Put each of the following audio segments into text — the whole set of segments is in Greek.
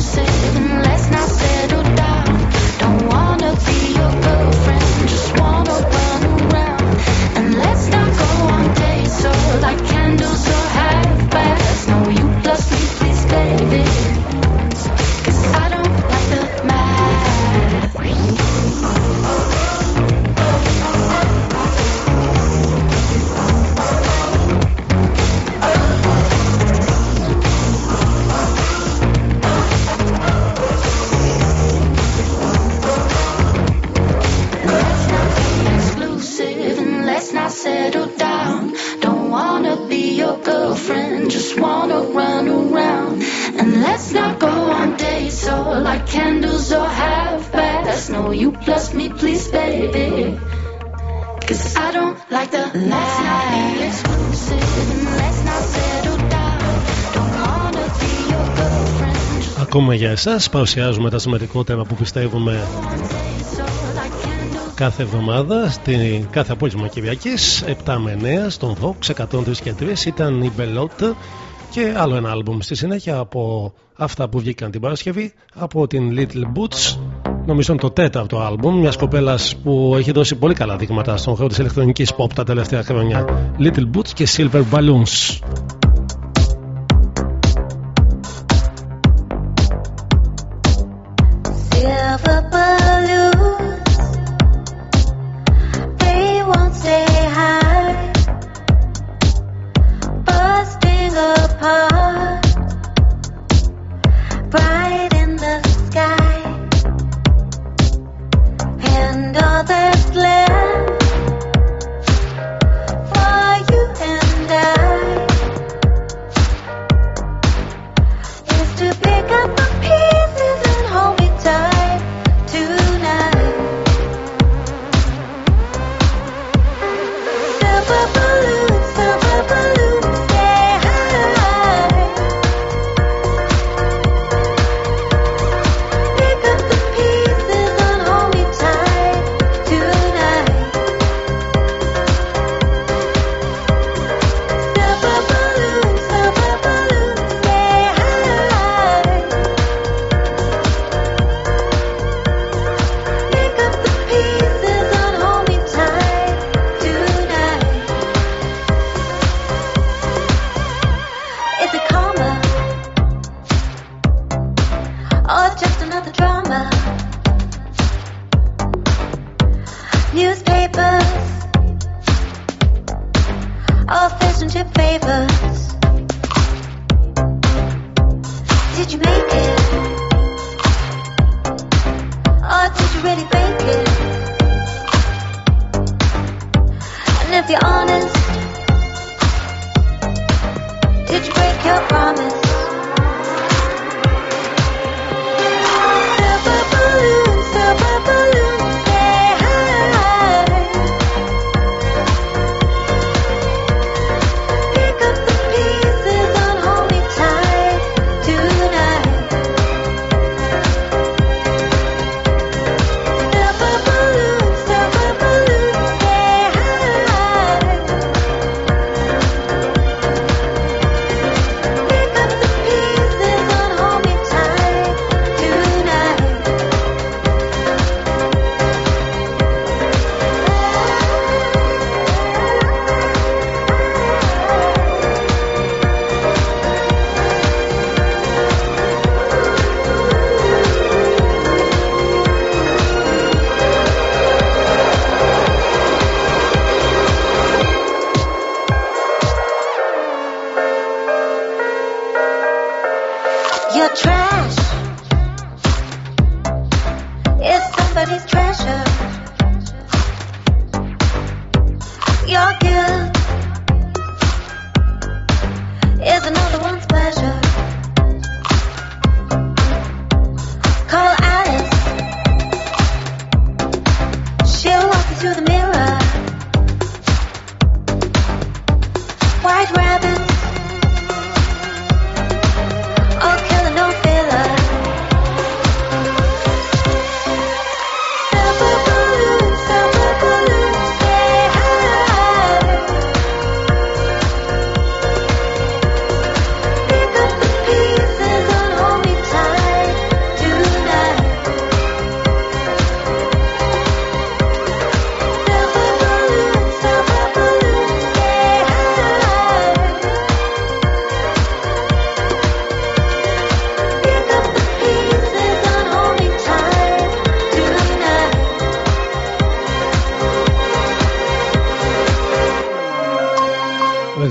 Ακούμε για εσάς, παρουσιάζουμε τα σημαντικότερα που πιστεύουμε κάθε εβδομάδα, στην κάθε απόγευμα Κυριακής 7 με 9 στον Vox 103 και 3 ήταν η Μπελότ και άλλο ένα άλμπουμ στη συνέχεια από αυτά που βγήκαν την Παρασκευή από την Little Boots. Νομίζω το τέταρτο άλμπουμ μιας κοπέλας που έχει δώσει πολύ καλά δείγματα στον χώρο της ηλεκτρονικής pop τα τελευταία χρόνια. Little Boots και Silver Balloons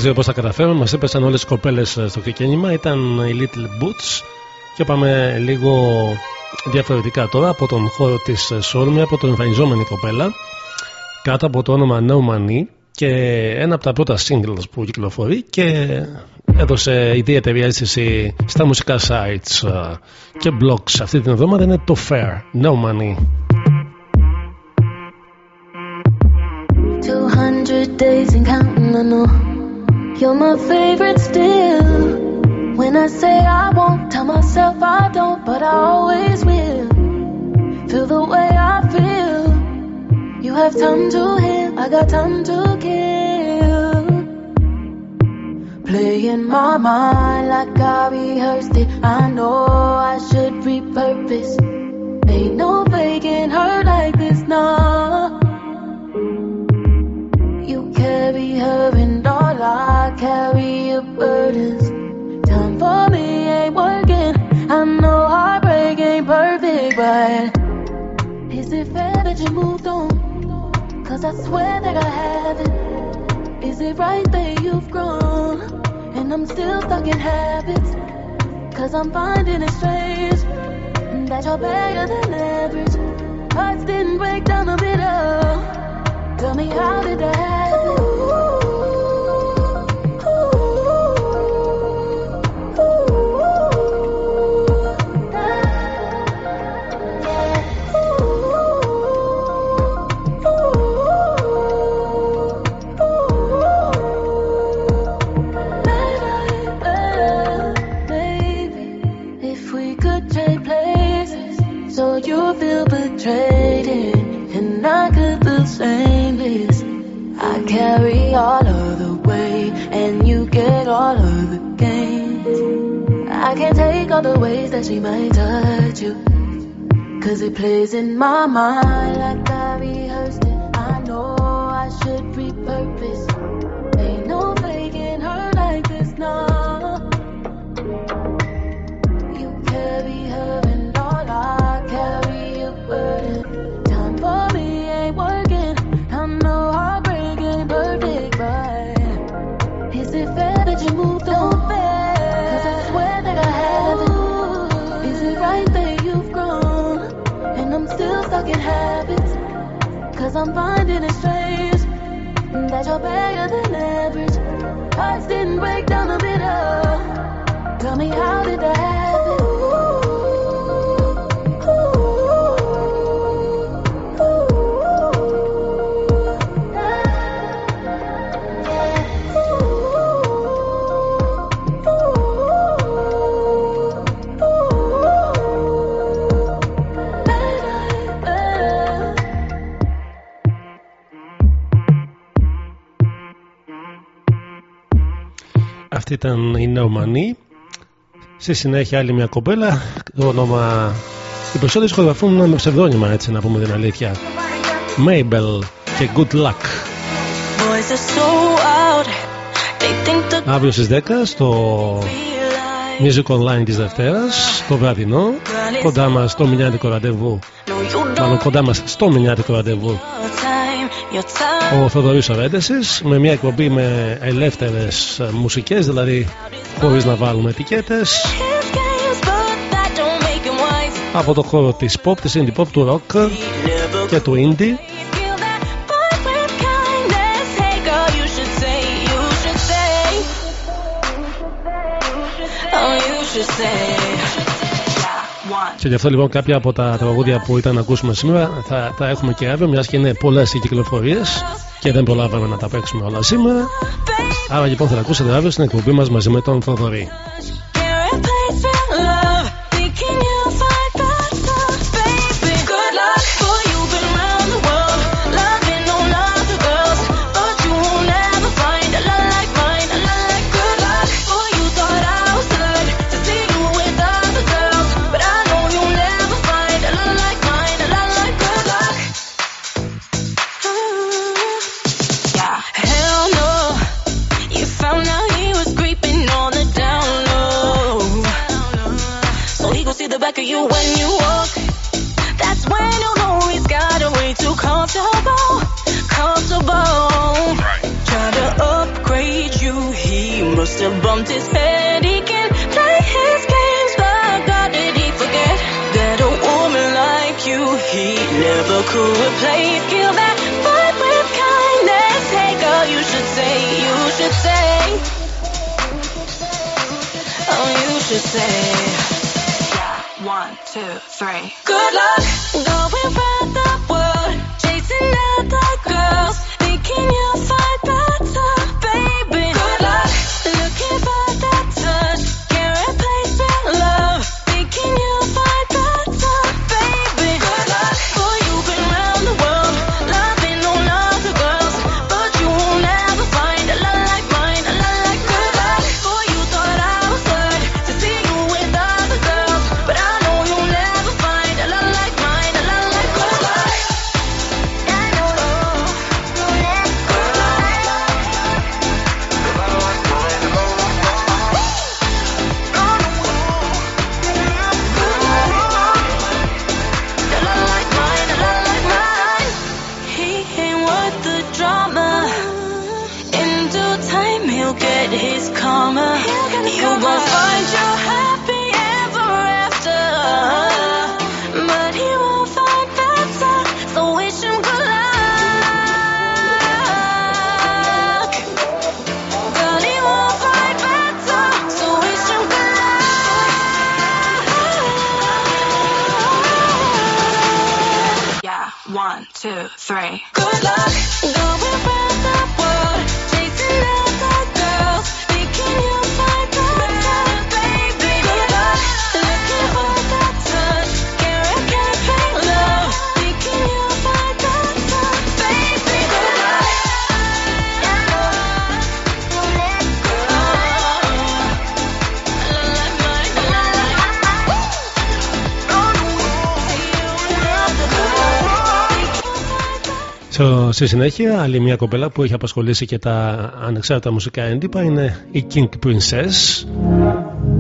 ξέρω πώ θα καταφέρουμε. Μας έπεσαν όλες τις κοπέλες στο ξεκίνημα. Ήταν οι Little Boots. Και πάμε λίγο διαφορετικά τώρα από τον χώρο της Σόρμη, από τον εμφανιζόμενη κοπέλα. Κάτω από το όνομα No Money και ένα από τα πρώτα singles που κυκλοφορεί και έδωσε ιδιαίτερη αίσθηση στα μουσικά sites και blogs αυτή την εβδομάδα είναι το Fair, No Money. Favorite still. When I say I won't, tell myself I don't, but I always will. Feel the way I feel. You have time to heal, I got time to kill. Playing my mind like I rehearsed it. I know I should repurpose. Ain't no faking hurt like this, nah. I swear that I haven't. Is it right that you've grown? And I'm still stuck in habits. Cause I'm finding it strange that you're better than average. Hearts didn't break down the middle. Tell me how did that happen? Νεομανή. Στη συνέχεια άλλη μια κοπέλα. Το όνομα. Οι περισσότεροι σχολιαφούν με ψευδόνυμα έτσι να πούμε την αλήθεια. Mabel και Good Luck. Αύριο στις 10 στο Music Online της Δευτέρας, το βραδινό, κοντά μας στο μηνιάτικο ραντεβού, μάλλον κοντά μας στο μηνιάτικο ραντεβού ο Θοδωρής Ορέντεσης με μια εκπομπή με ελεύθερες μουσικές δηλαδή χωρίς να βάλουμε ετικέτες. Από το χώρο της pop, της indie pop, του rock και του indie. Και γι' αυτό λοιπόν κάποια από τα τραγούδια που ήταν να ακούσουμε σήμερα θα τα έχουμε και αύριο, μιας και είναι πολλές οι κυκλοφορίες και δεν προλάβαμε να τα παίξουμε όλα σήμερα. Άρα λοιπόν θα τα ακούσετε αύριο στην εκπομπή μας μαζί με τον Θοδωρή. Must have bumped his head. He can play his games, but God did he forget that a woman like you he never could replace? Kill that fight with kindness. Hey girl, you should say, you should say, oh you should say. Yeah, one, two, three. Good luck στη συνέχεια, άλλη μια κοπέλα που έχει απασχολήσει και τα ανεξάρτητα μουσικά έντυπα είναι η King Princess.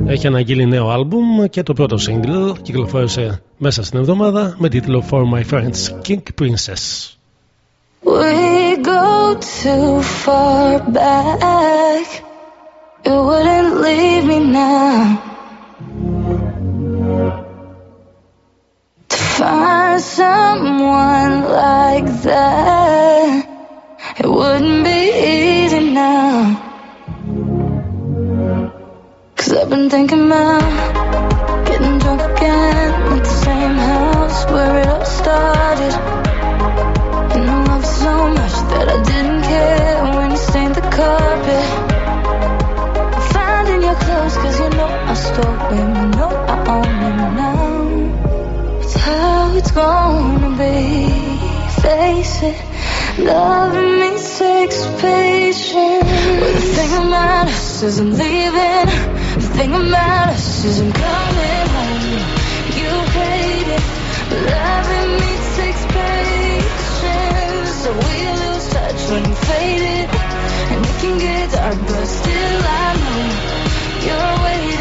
Έχει αναγγείλει νέο άλμπουμ και το πρώτο single κυκλοφόρησε μέσα στην εβδομάδα με τίτλο For My Friends King Princess. We go too far back. You wouldn't leave me now. It wouldn't be easy now. Cause I've been thinking about getting drunk again at the same house where it all started. And I love so much that I didn't care when you stained the carpet. Finding your clothes cause you know I stole them, you know I own them now. It's how it's gonna be, face it. Loving me takes patience. But the thing about us is I'm leaving. The thing about us is I'm coming home. You hate it. Loving me takes patience. So we lose touch when you fade it. And it can get dark, but still I know you're waiting.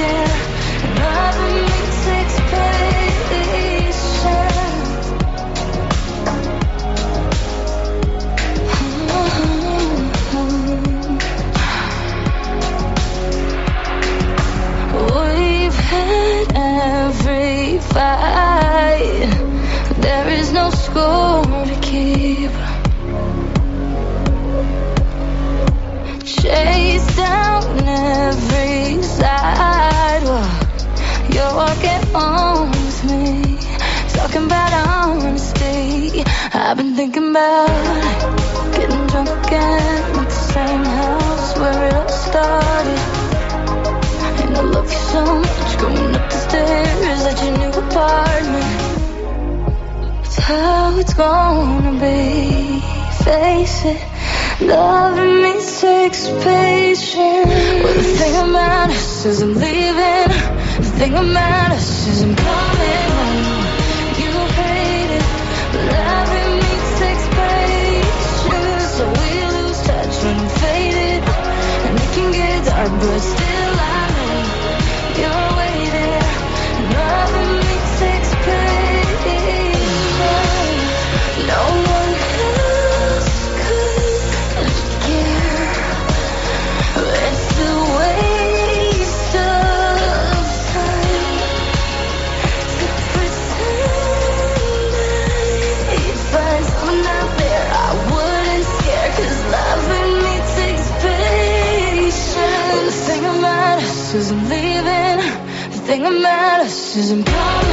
I've been thinking about getting drunk again at the same house where it all started. And I love you so much going up the stairs at your new apartment. It's how it's gonna be. Face it, loving me takes patience. Well, the thing about us is I'm leaving. The thing about us is I'm coming are good. Cause I'm proud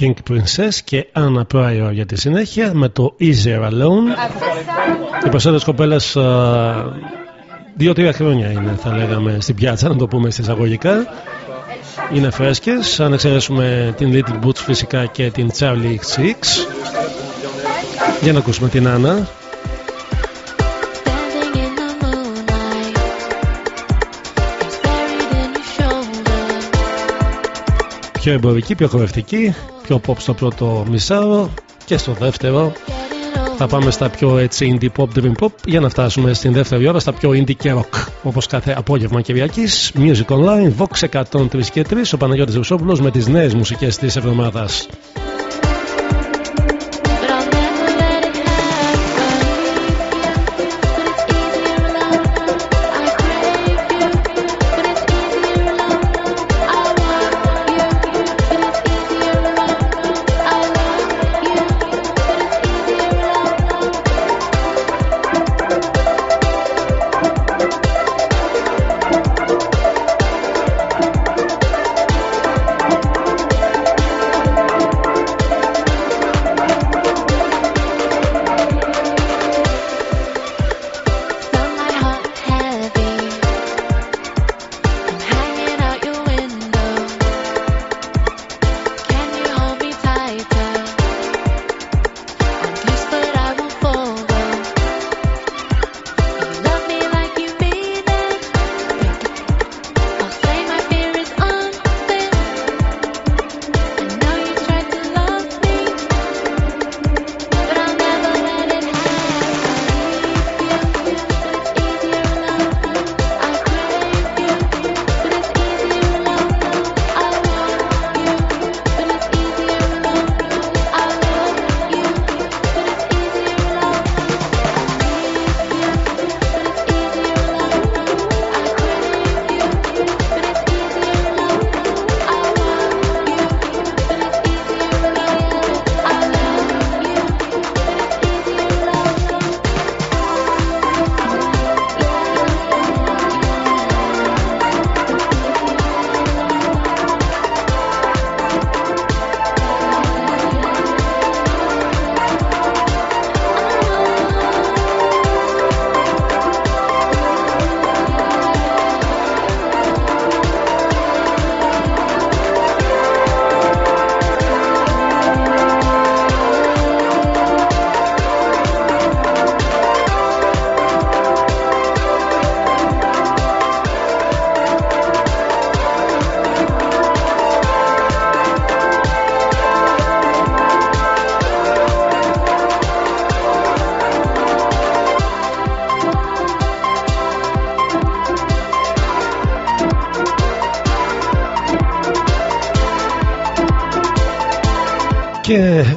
King Princess και Anna Pryor για τη συνέχεια με το Easier Alone. Οι περισσότερες κοπέλες δύο-τρία χρόνια είναι, θα λέγαμε, στην πιάτσα, να το πούμε στα εισαγωγικά. Είναι φρέσκες. Αν εξαιρέσουμε την Little Boots φυσικά και την Charlie Six. Για να ακούσουμε την Άννα. Πιο εμπορική, πιο χορευτική, πιο pop στο πρώτο μισάρο και στο δεύτερο. Θα πάμε στα πιο έτσι indie pop, dream pop. Για να φτάσουμε στην δεύτερη ώρα στα πιο indie και rock όπως κάθε απόγευμα Κυριακής. Music Online, Vox 103 και 3 ο Παναγιώτης Ρουσόπουλος με τις νέες μουσικές της εβδομάδας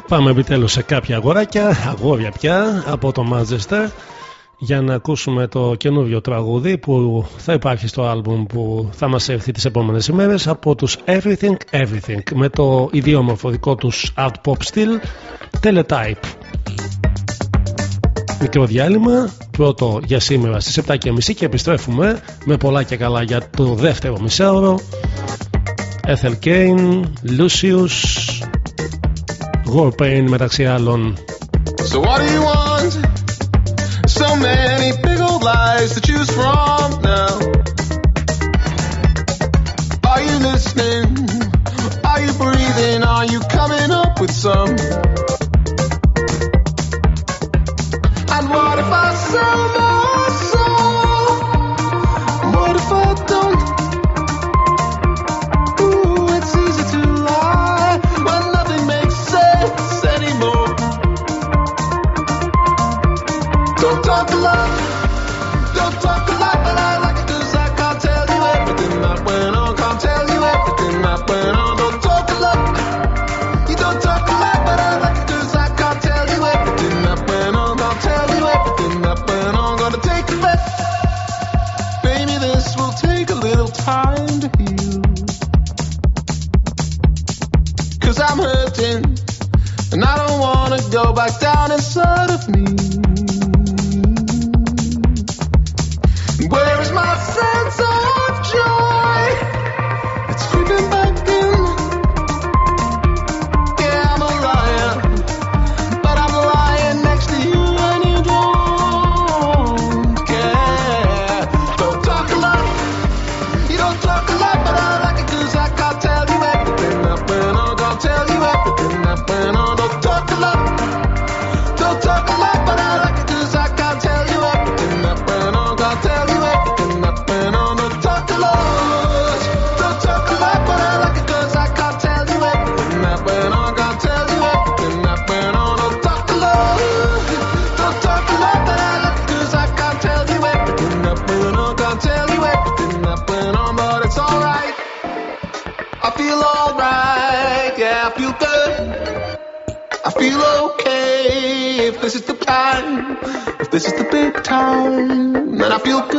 πάμε επιτέλους σε κάποια αγοράκια, αγόρια πια από το Manchester για να ακούσουμε το καινούριο τραγούδι που θα υπάρχει στο άλμπουμ που θα μας έρθει τις επόμενες ημέρες από τους Everything Everything με το ιδιόμορφο δικό τους art pop style Teletype. Μικρό διάλειμμα, πρώτο για σήμερα στις 7.30 και επιστρέφουμε με πολλά και καλά για το δεύτερο μισάωρο Ethel Kane, Lucius Warpaint μεταξύ άλλων. So what do you want? So many big old lies to choose from now. Are you listening? Are you breathing? Are you coming up with some? I'm hurting. And I don't wanna go back down inside of me. Where is my sense of if this is the time, if this is the big time, then I feel good.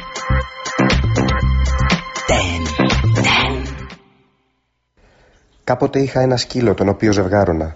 Κάποτε είχα ένα σκύλο τον οποίο ζευγάρωνα.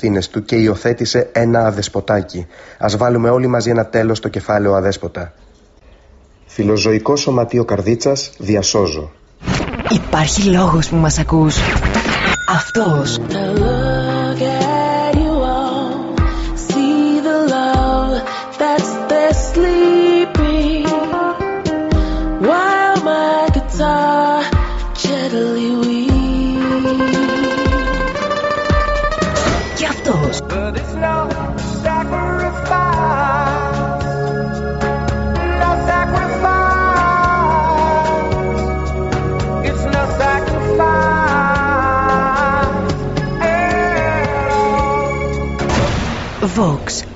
του και υιοθέτησε ένα αδεσποτάκι. Α βάλουμε όλοι μαζί ένα τέλος στο κεφάλαιο αδέσποτα. Φιλοζωικό Σωματείο Καρδίτσας, διασώζω. Υπάρχει λόγος που μας ακούς. Αυτός.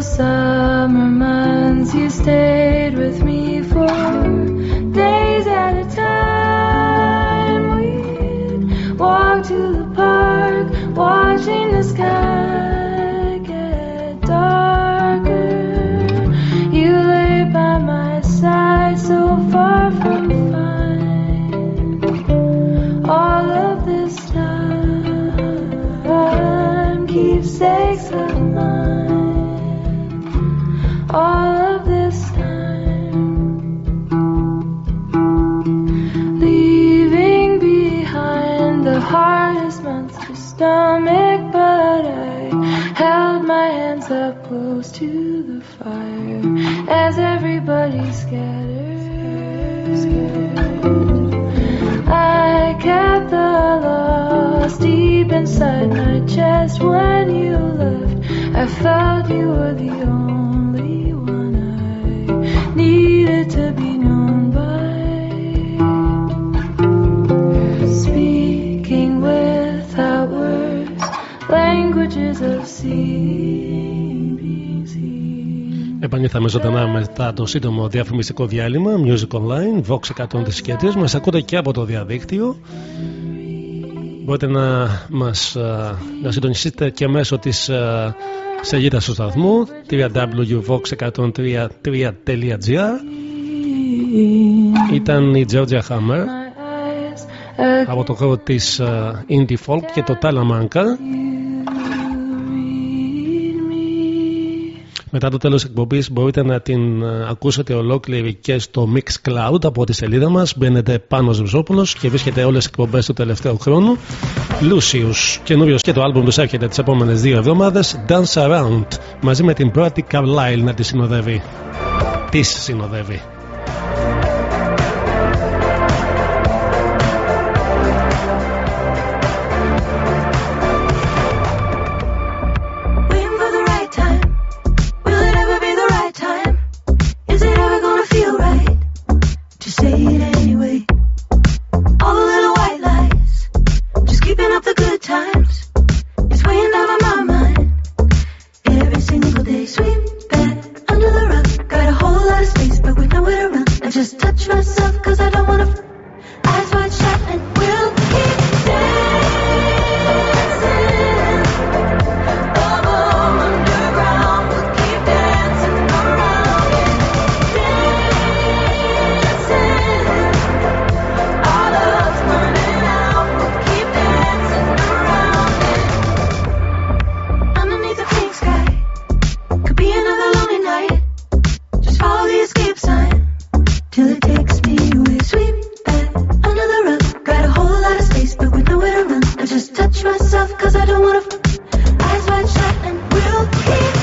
summer months you stay. Το σύντομο διαφημιστικό διάλειμμα Music Online, Vox 100 της σκέτης μας ακούτε και από το διαδίκτυο μπορείτε να μας να συντονιστείτε και μέσω της σελίδας του σταθμού www.vox103.gr ήταν η Georgia Hammer από το χώρο της Indie Folk και το Talamanca Μετά το τέλος εκπομπής μπορείτε να την ε, ακούσετε ολόκληρη και στο Mix Cloud από τη σελίδα μας. Μπαίνετε πάνω Ζευσόπουλος και βρίσκετε όλες τις εκπομπές του τελευταίου χρόνου. Lucius, καινούριος και το άλμπουμ τους έρχεται τις επόμενες δύο εβδομάδες. Dance Around, μαζί με την πρώτη Carlyle να τη συνοδεύει. Της συνοδεύει. I around and just touch myself cause I don't wanna I just touch myself cause I don't wanna f- Eyes wide shut and we'll keep.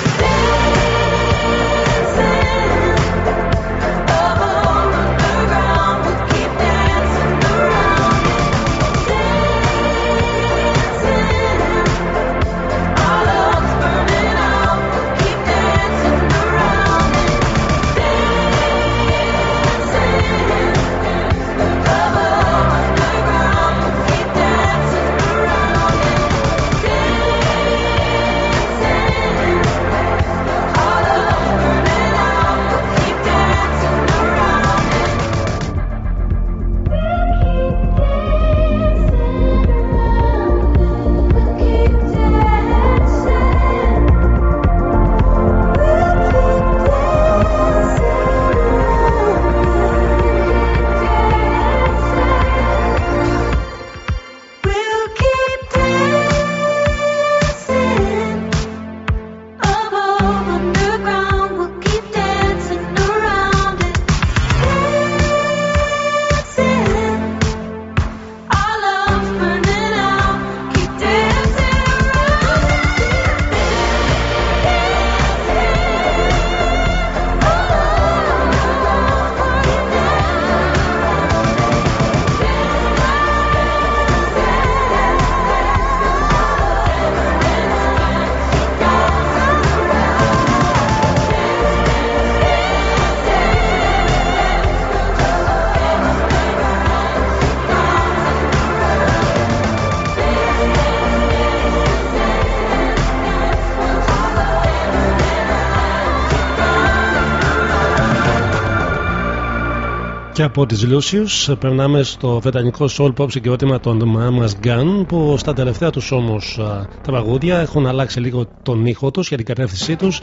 από τις Lucius περνάμε στο βρετανικό soul pop συγκρότημα των Mamas Gun που στα τελευταία τους όμως τραγούδια έχουν αλλάξει λίγο τον ήχο τους για την κατεύθυνσή τους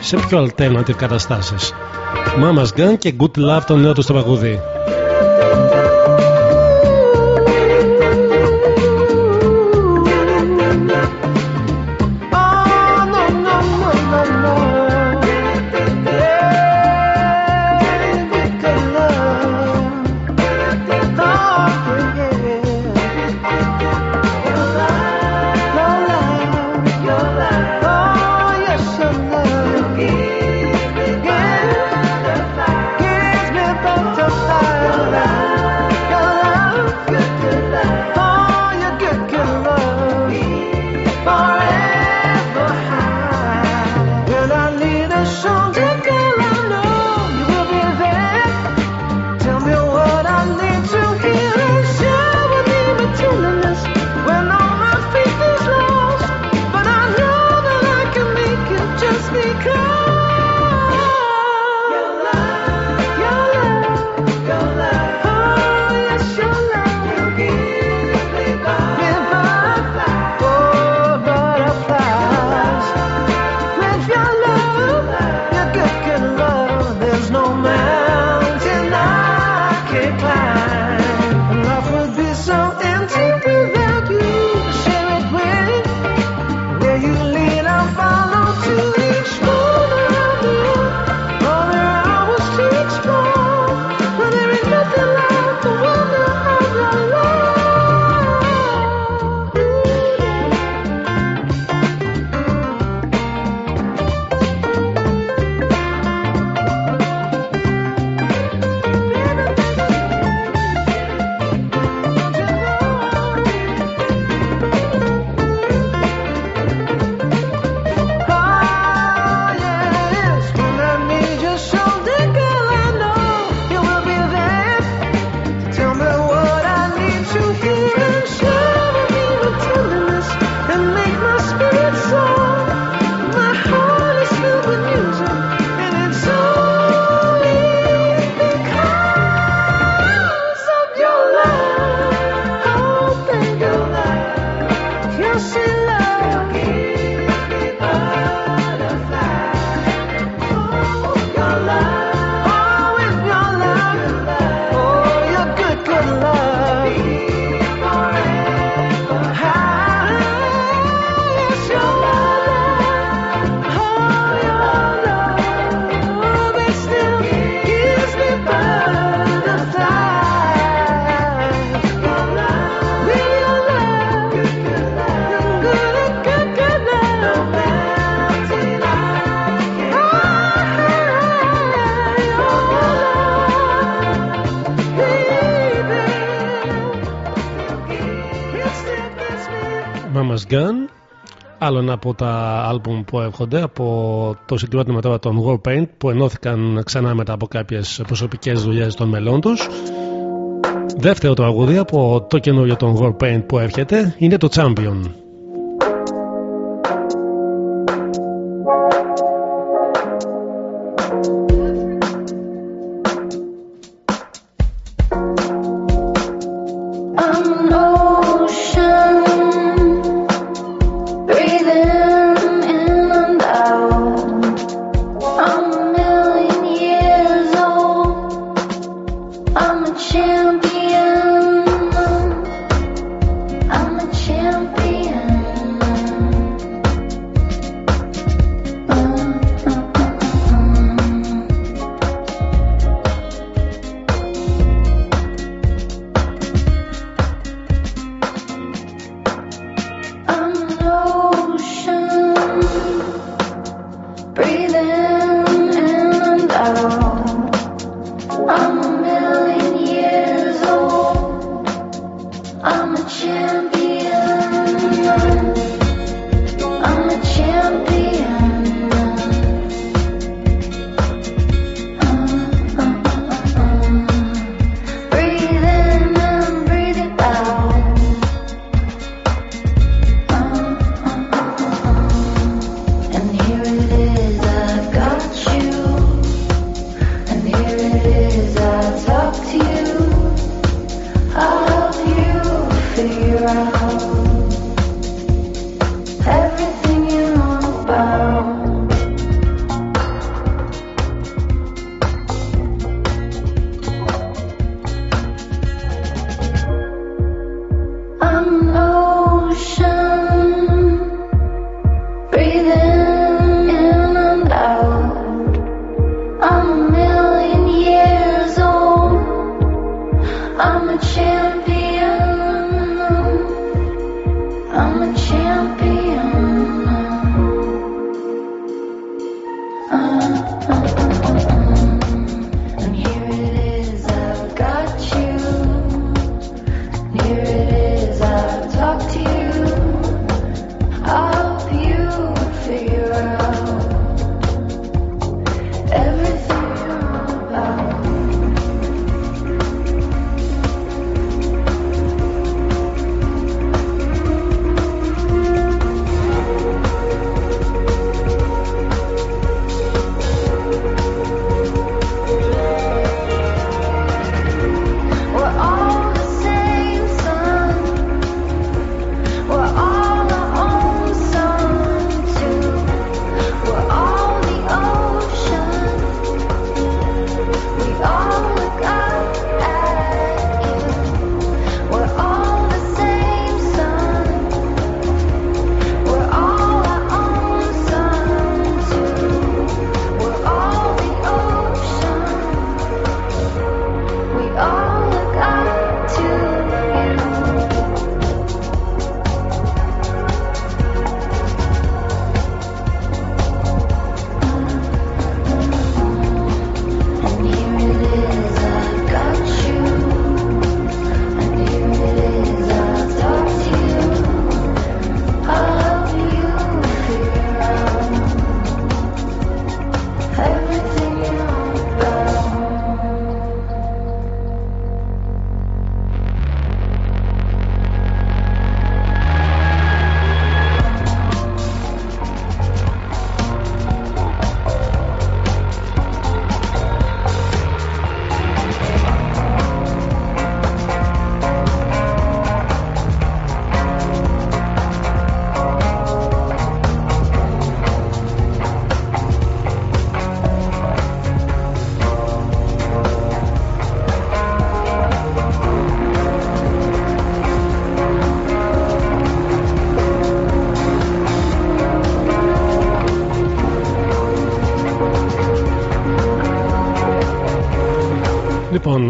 σε πιο alternative καταστάσεις. Mamas Gun και Good Love το νέο τους τραγούδι από τα άλμπουμ που έρχονται από το συγκρότημα τώρα των Warpaint που ενώθηκαν ξανά μετά από κάποιες προσωπικές δουλειές των μελών τους. Δεύτερο τραγούδι από το καινούριο των Warpaint που έρχεται είναι το Champion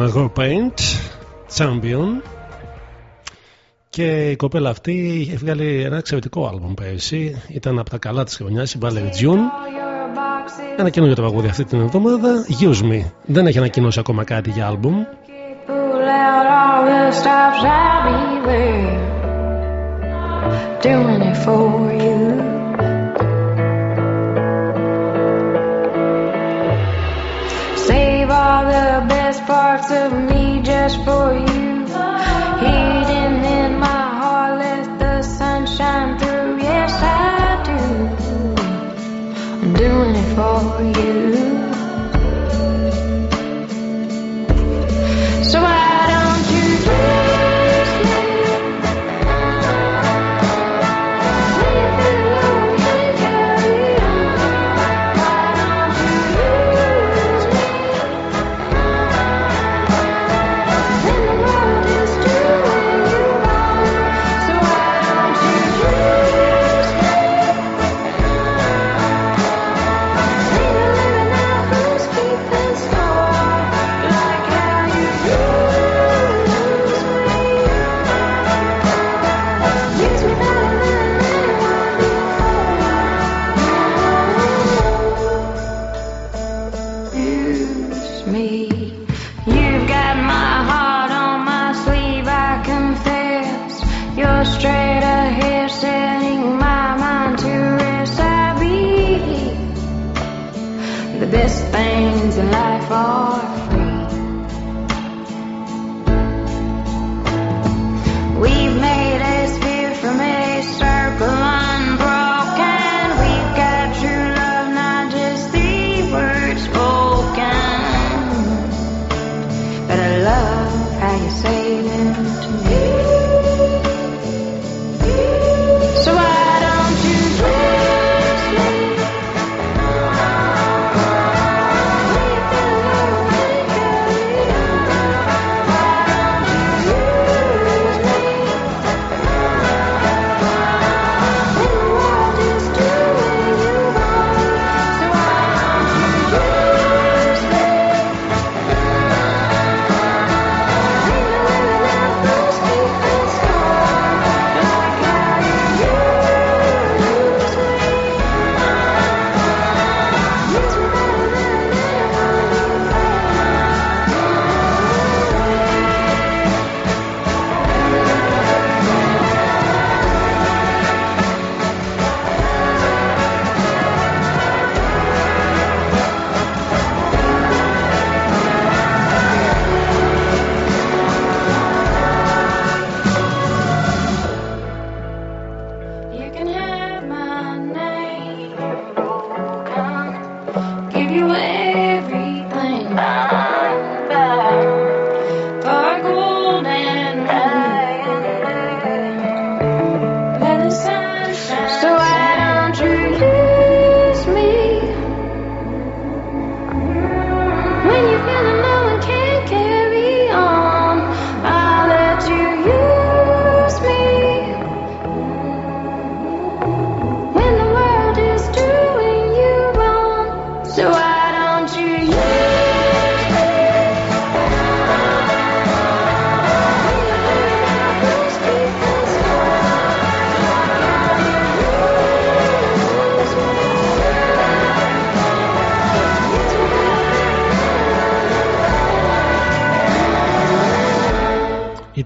Εγώ Raw Paint Champion. Και η κοπέλα αυτή είχε βγάλει ένα εξαιρετικό άλμπομ πέρυσι. Ήταν από τα καλά της χρονιάς η Valerie June. Ένα καινούργιο τραγούδι αυτή την εβδομάδα Use Me. Δεν έχει ανακοινώσει ακόμα κάτι για άλμπομ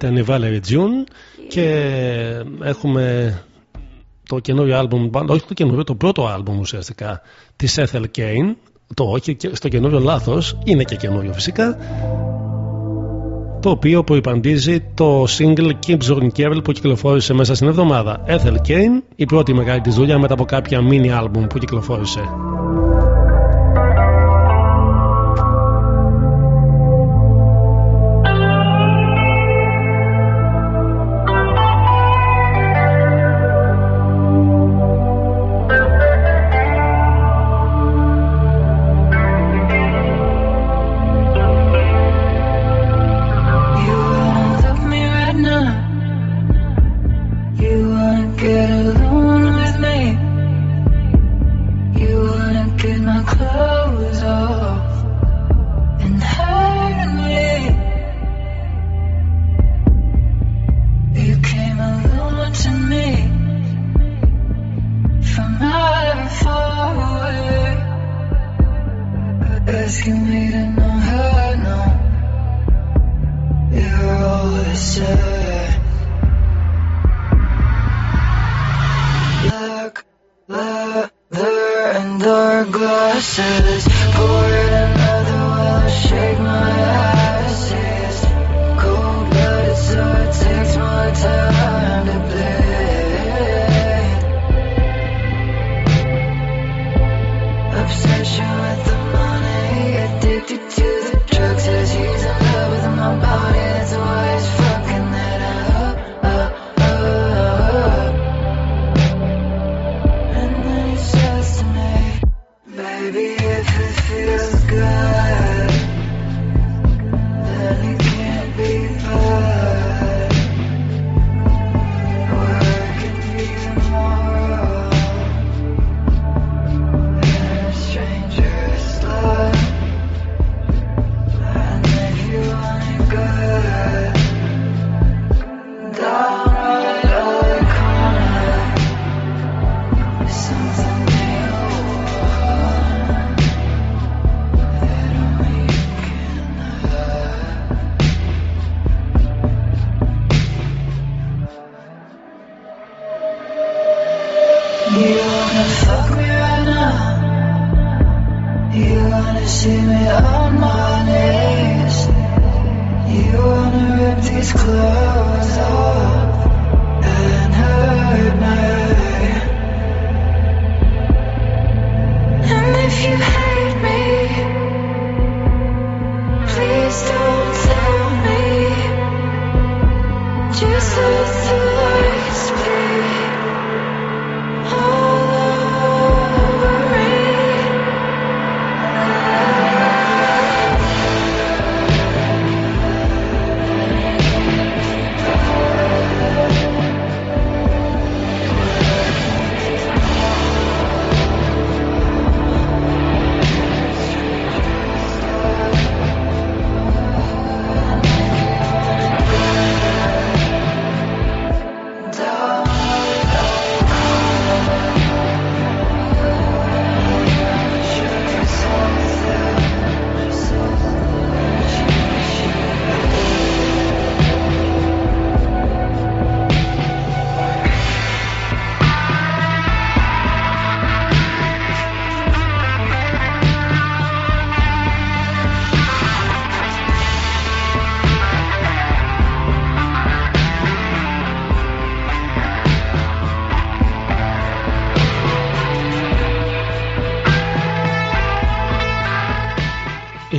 ήταν η Valerie June και έχουμε το καινούριο άλμπουμ, όχι το καινούριο, το πρώτο άλμπουμ ουσιαστικά της Ethel Kane το όχι στο καινούριο λάθος είναι και καινούριο φυσικά το οποίο προϋπαντίζει το single Keep Zorn Carol που κυκλοφόρησε μέσα στην εβδομάδα. Ethel Kane, η πρώτη μεγάλη της δουλειά μετά από κάποια mini album που κυκλοφόρησε.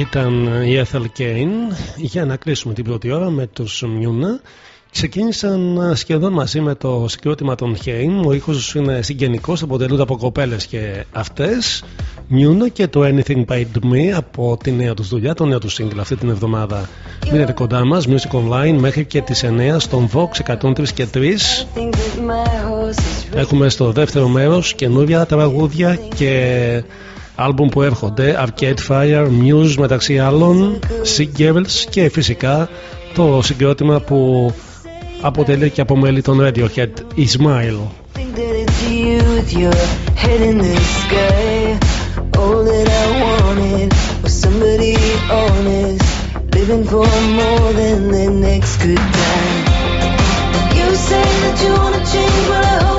Ήταν η Ethel Kane για να κλείσουμε την πρώτη ώρα με τους Μιούνα. Ξεκίνησαν σχεδόν μαζί με το συγκρότημα των Χέιν. Ο ήχος είναι συγγενικός, αποτελούνται από κοπέλες και αυτές. Μιούνα και το Anything By Me από τη νέα τους δουλειά, το νέο τους single αυτή την εβδομάδα. Μείνετε κοντά μας, Music Online μέχρι και τις 9 στον Vox 103 και 3. Έχουμε στο δεύτερο μέρος καινούρια τραγούδια και άλμπουμ που έρχονται Arcade Fire, Muse μεταξύ άλλων Sick Girls και φυσικά το συγκρότημα που αποτελεί και από μέλη των Radiohead Ismail Think that it's you with your head in the sky. All that I wanted was somebody honest, living for more than the next good time. You say that you wanna change, but I hope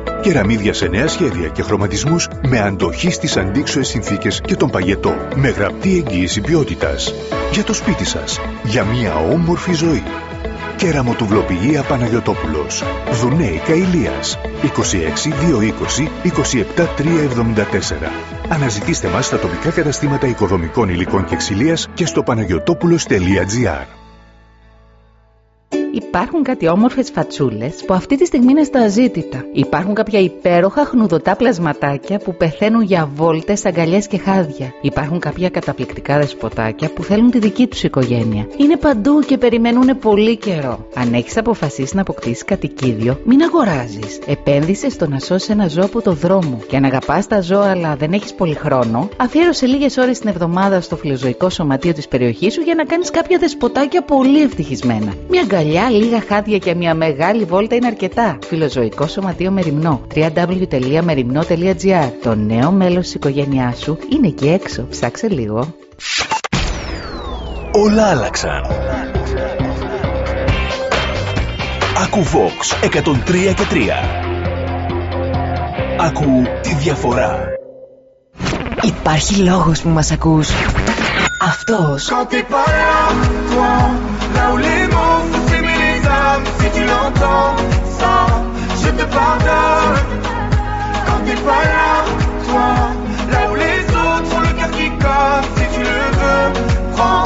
Κεραμίδια σε νέα σχέδια και χρωματισμούς με αντοχή στις αντίξωες συνθήκες και τον παγετό. Με γραπτή εγγύηση ποιότητας. Για το σπίτι σας. Για μια όμορφη ζωή. Κεραμοτουβλοποιία Παναγιωτόπουλος. Δουνέικα Ηλίας. 26 220 27 374. Αναζητήστε μας στα τοπικά καταστήματα οικοδομικών υλικών και ξυλίας και στο παναγιωτόπουλος.gr. Υπάρχουν κάτι όμορφες φατσούλες που αυτή τη στιγμή είναι στα αζήτητα. Υπάρχουν κάποια υπέροχα χνουδωτά πλασματάκια που πεθαίνουν για βόλτες, αγκαλιές και χάδια. Υπάρχουν κάποια καταπληκτικά δεσποτάκια που θέλουν τη δική τους οικογένεια. Είναι παντού και περιμένουν πολύ καιρό. Αν έχεις αποφασίσει να αποκτήσεις κατοικίδιο, μην αγοράζεις. Επένδυσες στο να σώσεις ένα ζώο από το δρόμο. Και αν αγαπάς τα ζώα αλλά δεν έχεις πολύ χρόνο, αφιέρωσε λίγες ώρες την εβδομάδα στο φιλοζωικό σωματείο της περιοχής σου για να κάνεις κάποια δεσποτάκια πολύ ευτυχισμένα. Μια αγκαλιά λίγα χάδια και μια μεγάλη βόλτα είναι αρκετά. Φιλοζωικό Σωματείο Μεριμνό. www.merimno.gr Το νέο μέλος της οικογένειάς σου είναι εκεί έξω. Ψάξε λίγο. Όλα άλλαξαν. Ακού Vox 103 και 3. Ακού τη διαφορά. Υπάρχει λόγος που μας ακούς. Αυτός. Quand t'es pas là, toi, là où les mots si tu l'entends. Ça, je te pardonne. Quand t'es pas là, toi, là où les autres ont le cœur qui si tu le veux, prends.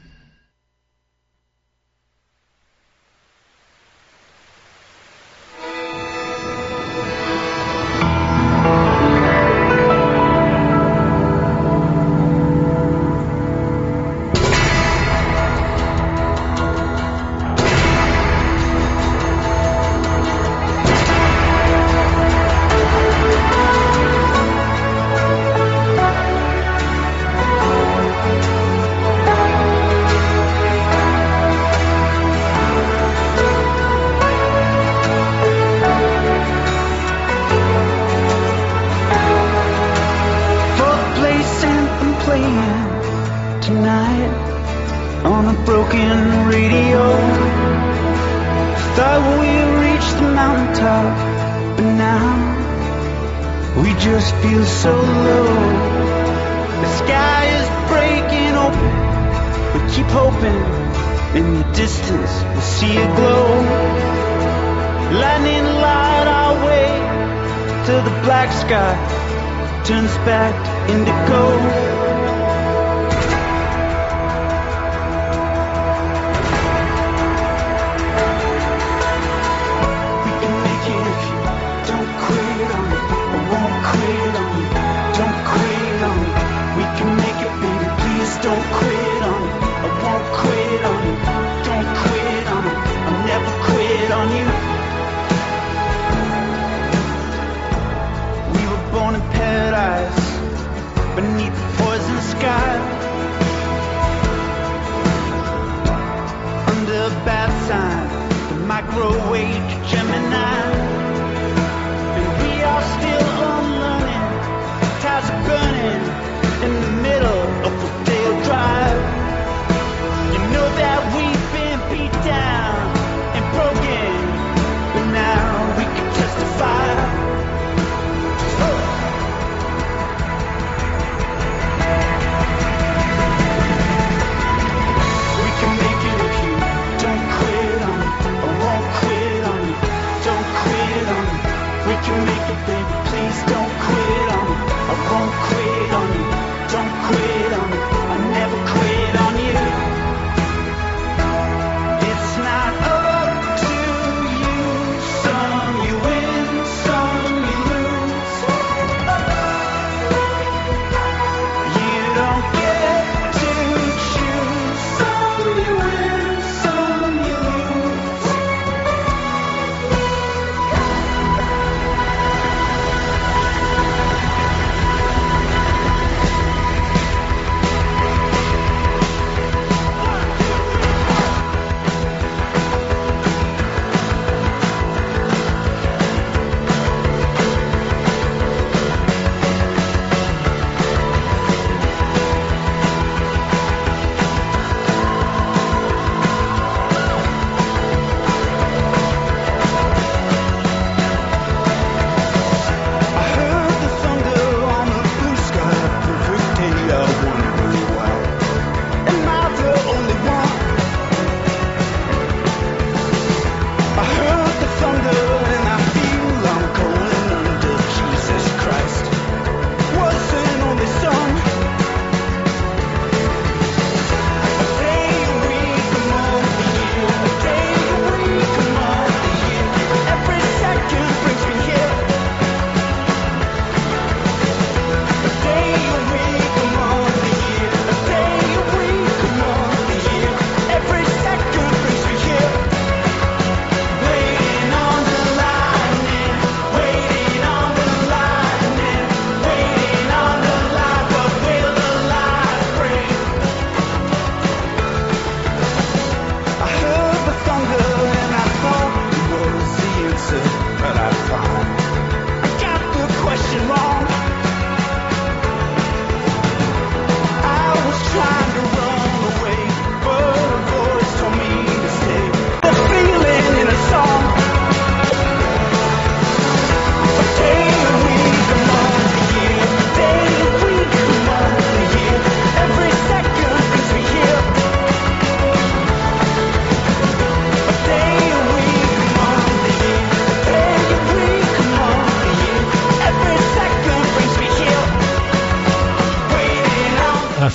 Just feel so low. The sky is breaking open. We keep hoping in the distance we'll see a glow. Lightning light our way till the black sky turns back into indigo. try.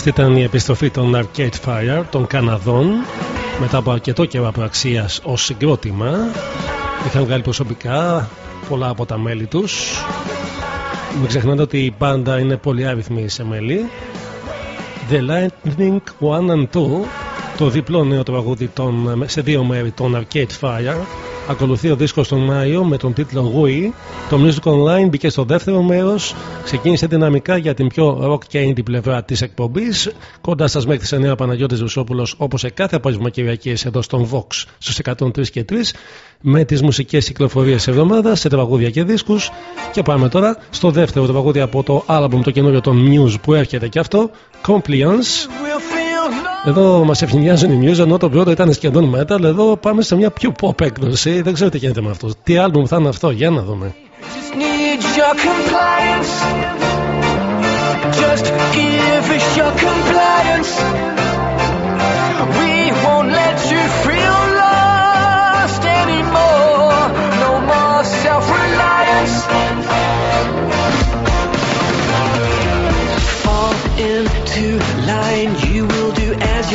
Αυτή ήταν η επιστροφή των Arcade Fire των Καναδών μετά από αρκετό καιρό απραξία ως συγκρότημα. Είχαν βγάλει προσωπικά πολλά από τα μέλη τους. Μην ξεχνάτε ότι η μπάντα είναι πολύ άριθμη σε μέλη. The Lightning 1 and 2, το διπλό νέο τραγούδι των, σε δύο μέρη των Arcade Fire Ακολουθεί ο δίσκος τον Μάιο με τον τίτλο Wii. Το Music Online μπήκε στο δεύτερο μέρος. Ξεκίνησε δυναμικά για την πιο rock και indie πλευρά της εκπομπής. Κοντά σας μέχρι τις 9 Παναγιώτης Βουσόπουλος, όπως σε κάθε απόγευμα Κυριακής εδώ στον Vox στους 103 και 3, με τις μουσικές κυκλοφορίες εβδομάδας σε τραγούδια και δίσκους. Και πάμε τώρα στο δεύτερο τραγούδι από το album το καινούριο των News που έρχεται και αυτό, Compliance. Εδώ μας ευνηδιάζουν οι Muse, ενώ το πρώτο ήταν σχεδόν metal. Εδώ πάμε σε μια πιο pop έκδοση. Δεν ξέρω τι γίνεται με αυτό. Τι album θα είναι αυτό, για να δούμε. Just give us your compliance. We won't let you feel lost anymore. No more self-reliance. Fall into line,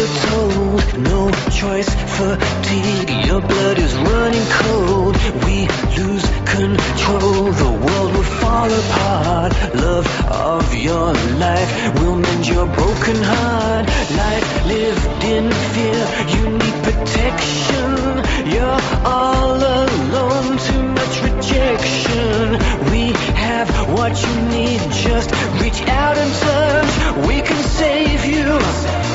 you're told. No choice, fatigue, your blood is running cold. We lose control, the world will fall apart. Love of your life will mend your broken heart. Life lived in fear, you need protection. You're all alone, too much rejection. We have what you need, just reach out and touch. We can save you.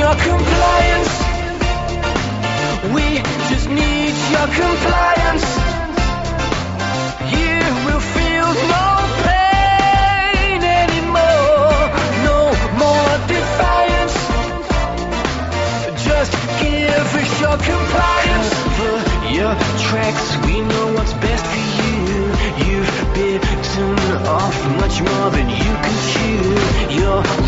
Your compliance. We just need your compliance. You will feel no pain anymore. No more defiance. Just give us your compliance. Cover your tracks. We know what's best for you. You've bitten off much more than you can chew. You're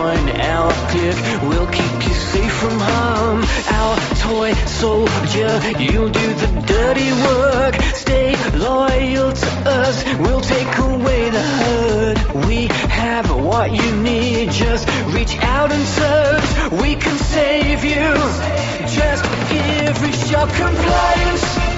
Join our clique. We'll keep you safe from harm. Our toy soldier, you'll do the dirty work. Stay loyal to us. We'll take away the hurt. We have what you need. Just reach out and touch. We can save you. Just give us your compliance.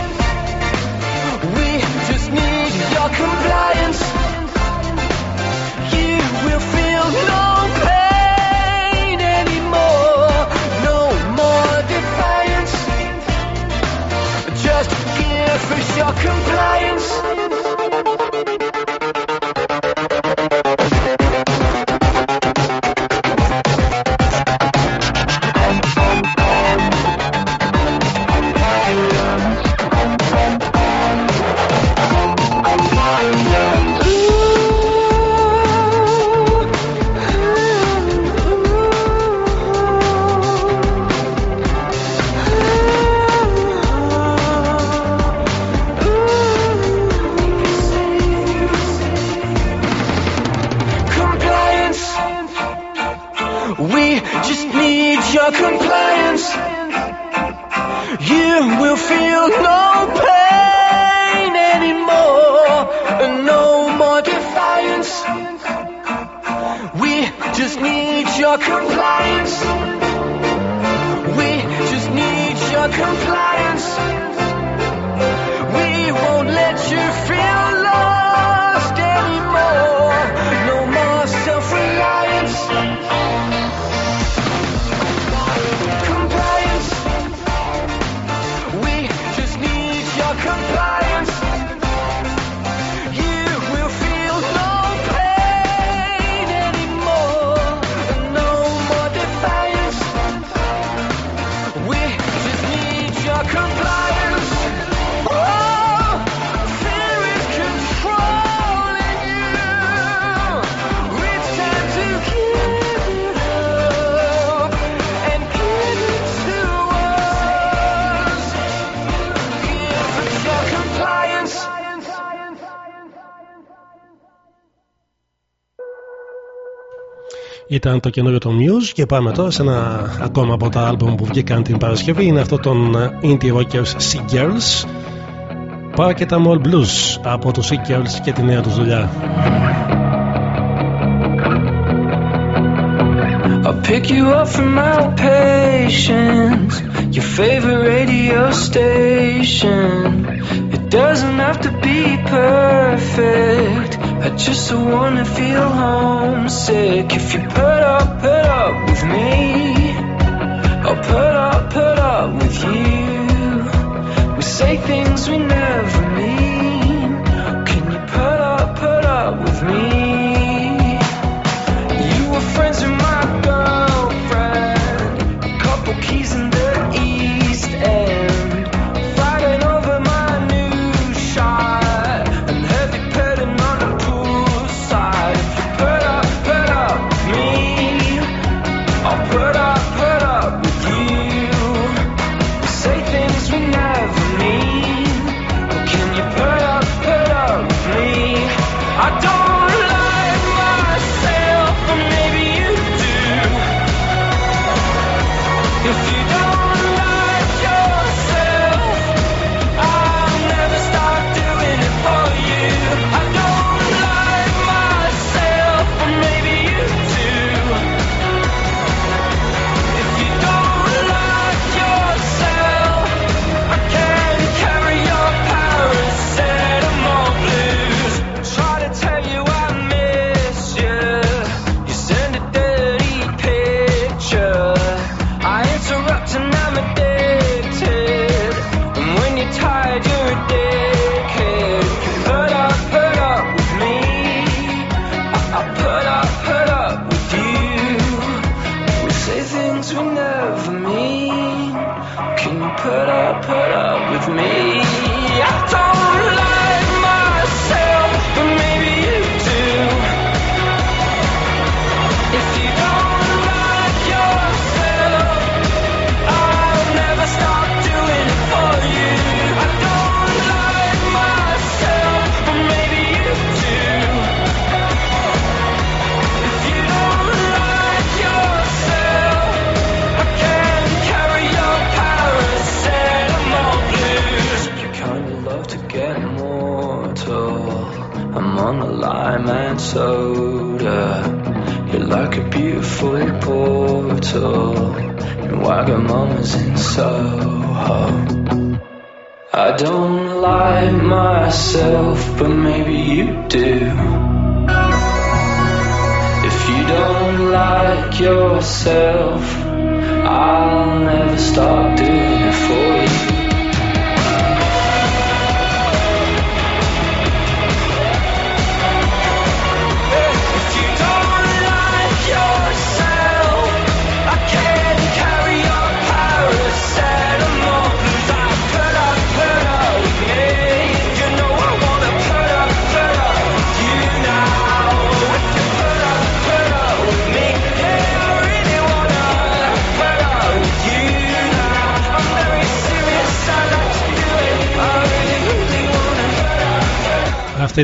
ήταν το καινούριο των Muse και πάμε τώρα σε ένα ακόμα από τα άλμπουμ που βγήκαν την Παρασκευή. Είναι αυτό των ε, Indie Rockers Sea Πάρα και τα Mall Blues από το Sea και τη νέα τους δουλειά. I'll pick you up from patience Your favorite radio station. It doesn't have to be perfect Just wanna feel homesick. If you put up, put up with me, I'll put up, put up with you. We say things we never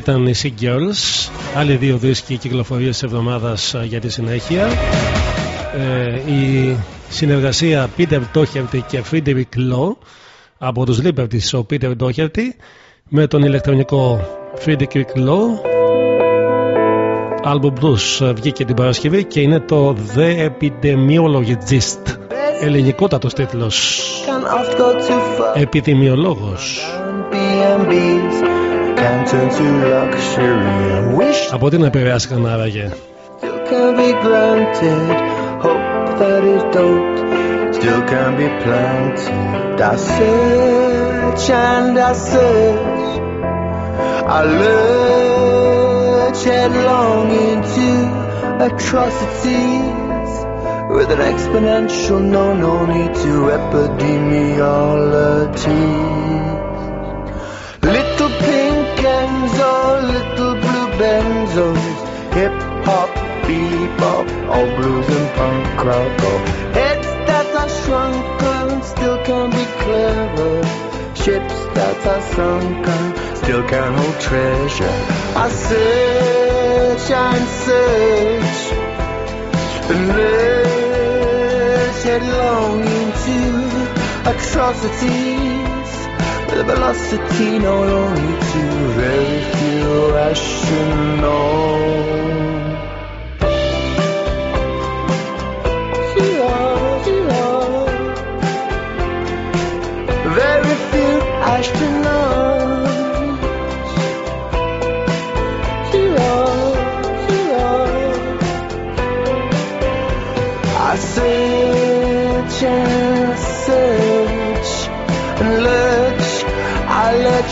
put up. Αυτή ήταν οι Sick Girls. Άλλοι δύο δίσκοι κυκλοφορίες της εβδομάδας α, για τη συνέχεια. Ε, η συνεργασία Peter Doherty και Frederick Law από τους Liberties ο Peter Doherty με τον ηλεκτρονικό Frederick Law Album Blues ε, βγήκε την Παρασκευή και είναι το The Epidemiologist ελληνικότατος τίτλος Can oft go too far. Επιδημιολόγος B&B's can turn to luxury and wish Από τι να επηρεάστηκαν άραγε still can be granted. Hope that it don't still can be planted. I search and I search. I lurch headlong into atrocities with an exponential no no need to epidemiology. Benzos, hip hop, bebop, all blues and punk rock. Oh, heads that are shrunken still can be clever. Ships that are sunken still can hold treasure. I search and search and lurch headlong into atrocities the velocity known only to very few astronauts. Very few astronauts.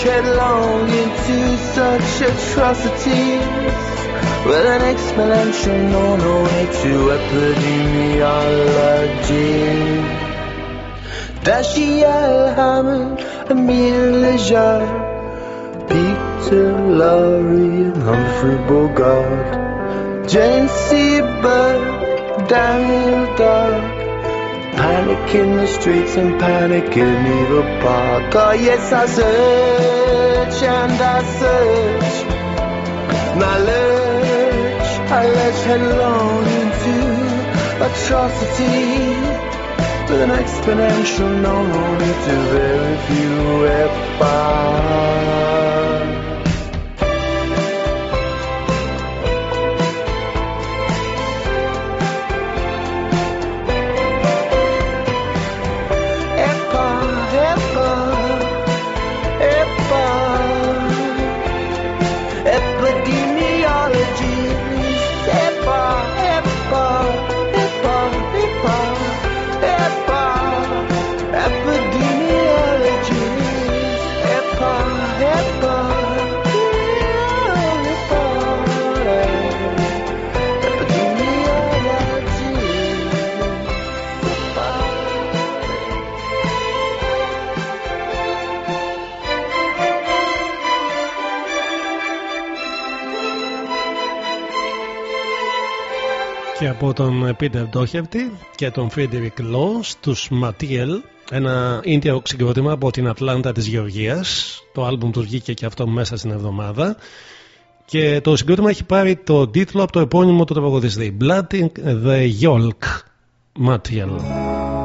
Headlong into such atrocities with an explanation on the way to epidemiology. Dashiell Hammond, Emile Lejar, Peter Lorre, and Humphrey Bogart, Jane Seabird, Daniel Dark. Panic in the streets and panic in Eva Park. Oh yes, I search and I search. And I lurch, I lurch headlong into atrocity with an exponential known only to very few epochs. Από τον Peter Doherty και τον Frédéric Lo στους Mattiel ένα indie συγκρότημα από την Ατλάντα της Γεωργίας. Το άλμπουμ του βγήκε και αυτό μέσα στην εβδομάδα. Και το συγκρότημα έχει πάρει το τίτλο από το επώνυμο του τραγουδιστή. Blood in the Yolk Mattiel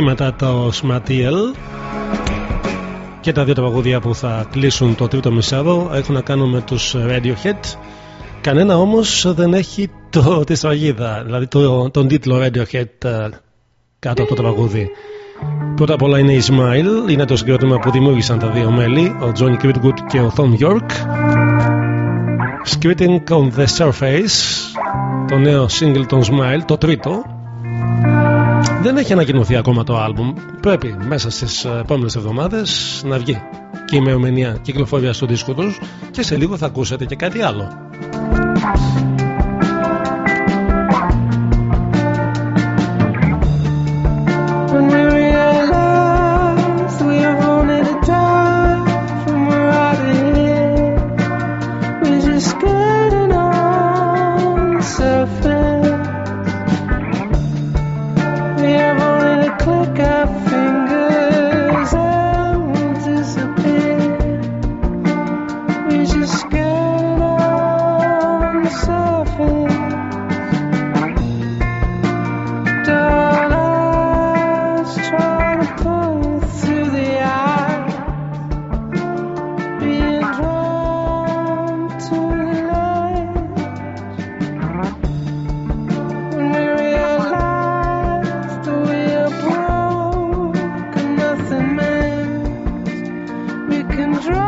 μετά το Smatiel και τα δύο τραγούδια που θα κλείσουν το τρίτο μισάρο έχουν να κάνουν με τους Radiohead. Κανένα όμως δεν έχει το, τη σφραγίδα δηλαδή το, τον τίτλο Radiohead ε, κάτω από το τραγούδι πρώτα απ' όλα είναι η Smile είναι το συγκρότημα που δημιούργησαν τα δύο μέλη ο Johnny Critwood και ο Tom York Skirting on the Surface το νέο single των Smile το τρίτο δεν έχει ανακοινωθεί ακόμα το άλμπουμ. Πρέπει μέσα στις επόμενες εβδομάδες να βγει και η ημερομηνία κυκλοφορίας στο δίσκο τους και σε λίγο θα ακούσετε και κάτι άλλο.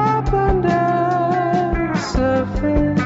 Drop under the surface.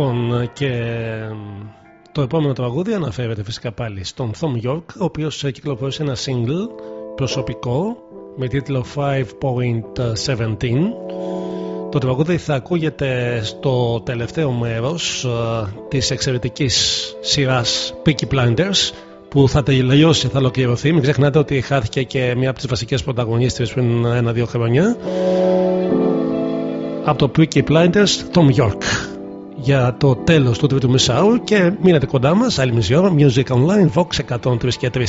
Λοιπόν, και το επόμενο τραγούδι αναφέρεται φυσικά πάλι στον Tom York, ο οποίος κυκλοφόρησε ένα single προσωπικό με τίτλο 5.17. Το τραγούδι θα ακούγεται στο τελευταίο μέρος ε, της εξαιρετικής σειράς Peaky Blinders που θα τελειώσει, θα ολοκληρωθεί. Μην ξεχνάτε ότι χάθηκε και μία από τις βασικές πρωταγωνίστρες πριν ένα-δύο χρόνια από το Peaky Blinders, Tom York για το τέλος του τρίτου μισάου και μείνετε κοντά μας άλλη μισή ώρα Music Online Vox 103 και 3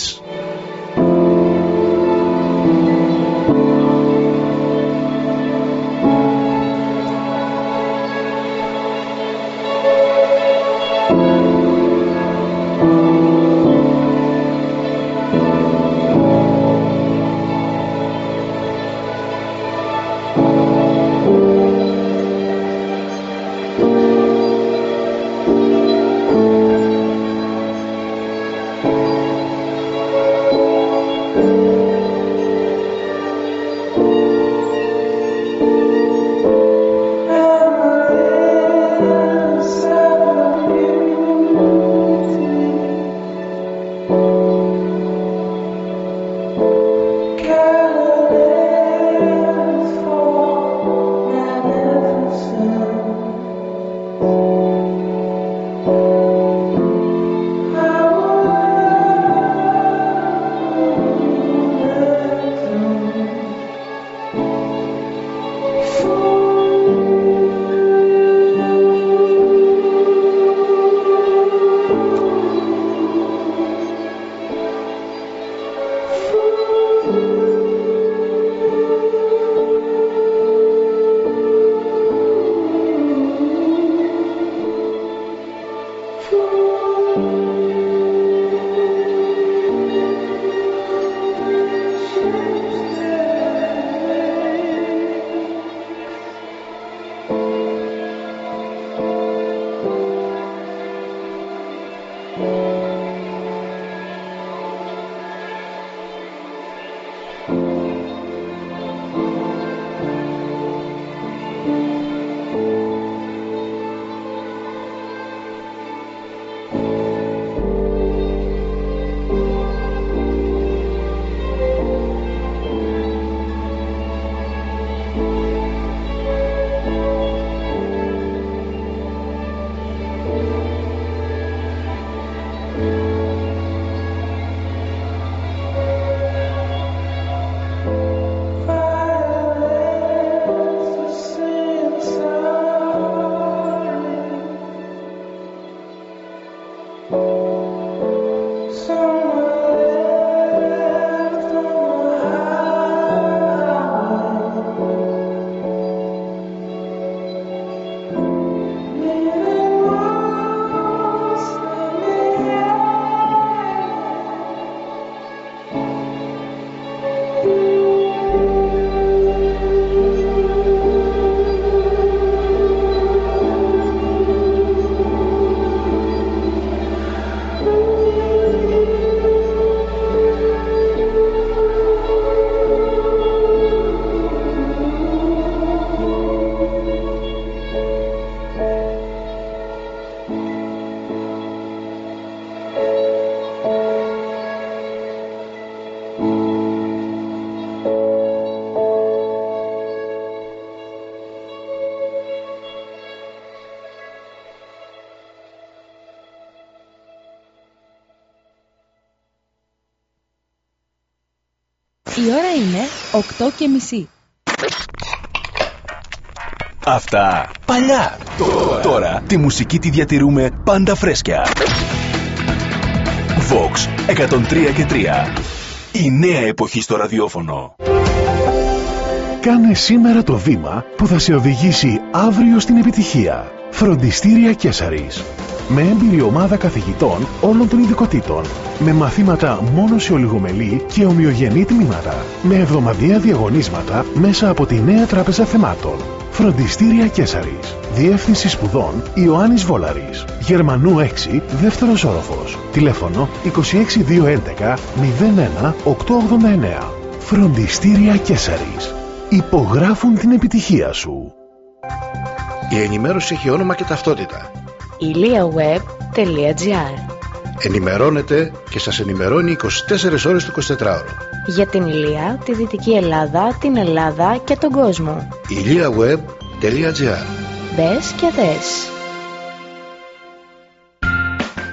8.30. Αυτά παλιά. Τώρα. Τη μουσική τη διατηρούμε πάντα φρέσκια. Vox 103 και 3. Η νέα εποχή στο ραδιόφωνο. Κάνε σήμερα το βήμα που θα σε οδηγήσει αύριο στην επιτυχία. Φροντιστήρια Κέσαρης με έμπειρη ομάδα καθηγητών όλων των ειδικοτήτων. Με μαθήματα μόνο σε ολιγομελή και ομοιογενή τμήματα. Με εβδομαδιαία διαγωνίσματα μέσα από τη νέα τράπεζα θεμάτων. Φροντιστήρια Κέσαρης. Διεύθυνση σπουδών Ιωάννης Βόλαρης. Γερμανού 6, δεύτερος όροφος. Τηλέφωνο 26211 01 889. Φροντιστήρια Κέσαρης. Υπογράφουν την επιτυχία σου. Η ενημέρωση έχει όνομα και ταυτότητα. iliaweb.gr Ενημερώνετε και σας ενημερώνει 24 ώρες το 24ωρο. Για την Ηλία, τη Δυτική Ελλάδα, την Ελλάδα και τον κόσμο. iliaweb.gr Μπες και δες.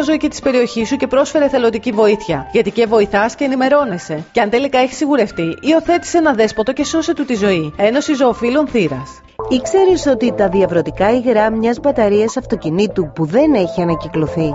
φιλοζωική και της περιοχής σου και πρόσφερε θελοντική βοήθεια. Γιατί και βοηθάς και ενημερώνεσαι. Και αν τελικά έχεις σιγουρευτεί, υιοθέτησε ένα δέσποτο και σώσε του τη ζωή. Ένωση Ζωοφύλων Θήρα. Ήξερες ότι τα διαβρωτικά υγρά μιας μπαταρίας αυτοκινήτου που δεν έχει ανακυκλωθεί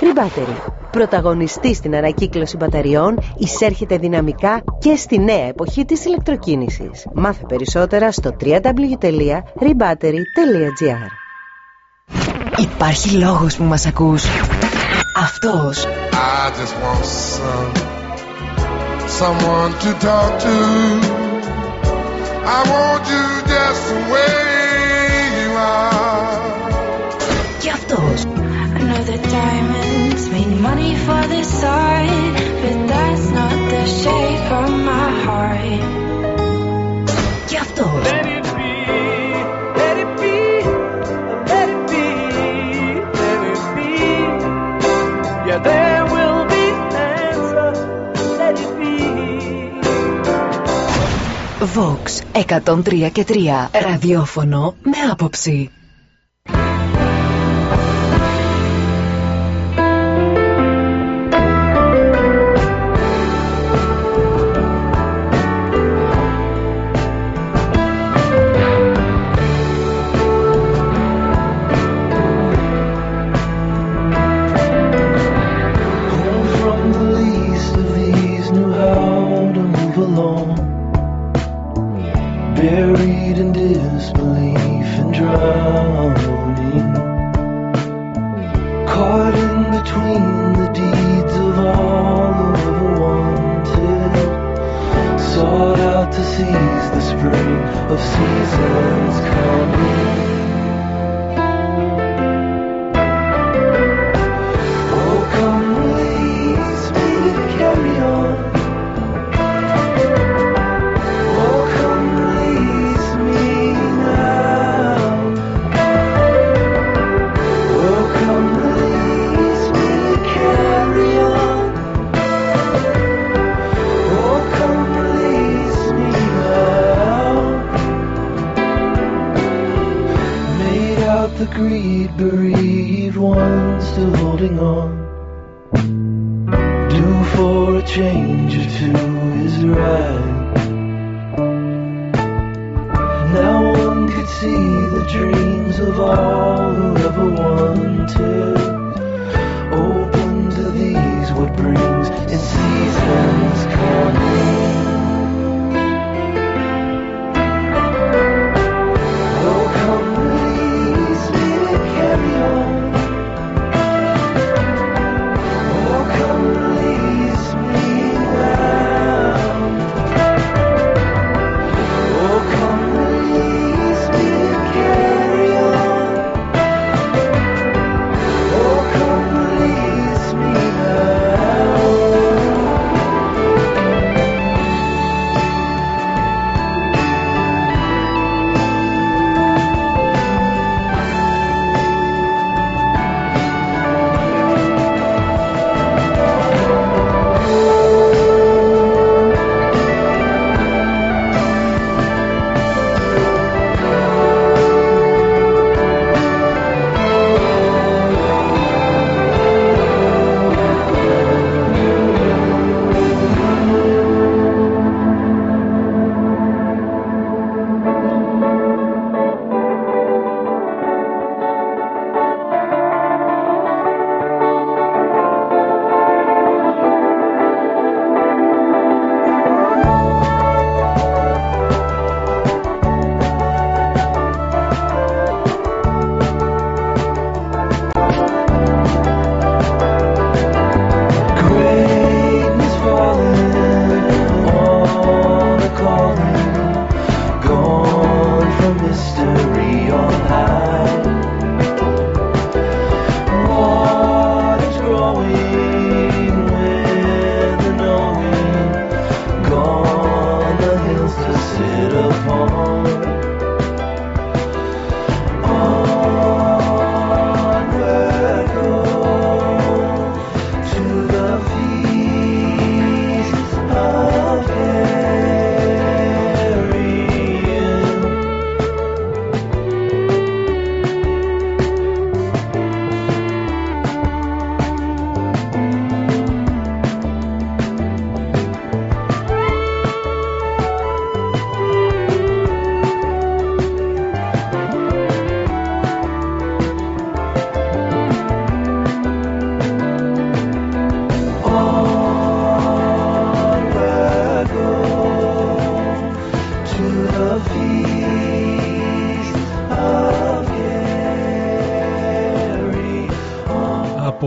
Rebattery. Πρωταγωνιστή στην ανακύκλωση μπαταριών, εισέρχεται δυναμικά και στη νέα εποχή της ηλεκτροκίνησης. Μάθε περισσότερα στο www.rebattery.gr Υπάρχει λόγος που μας ακούς. Αυτός. I just want some, someone to talk to. I want you just the way you are. Και αυτός. I know that diamonds mean money for this art, but that's not the shape of my heart. Και αυτός. Let it be, let it be, let it be, let it be. Yeah, there will be answer. Let it be. Vox 103 και 3. Ραδιόφωνο με άποψη.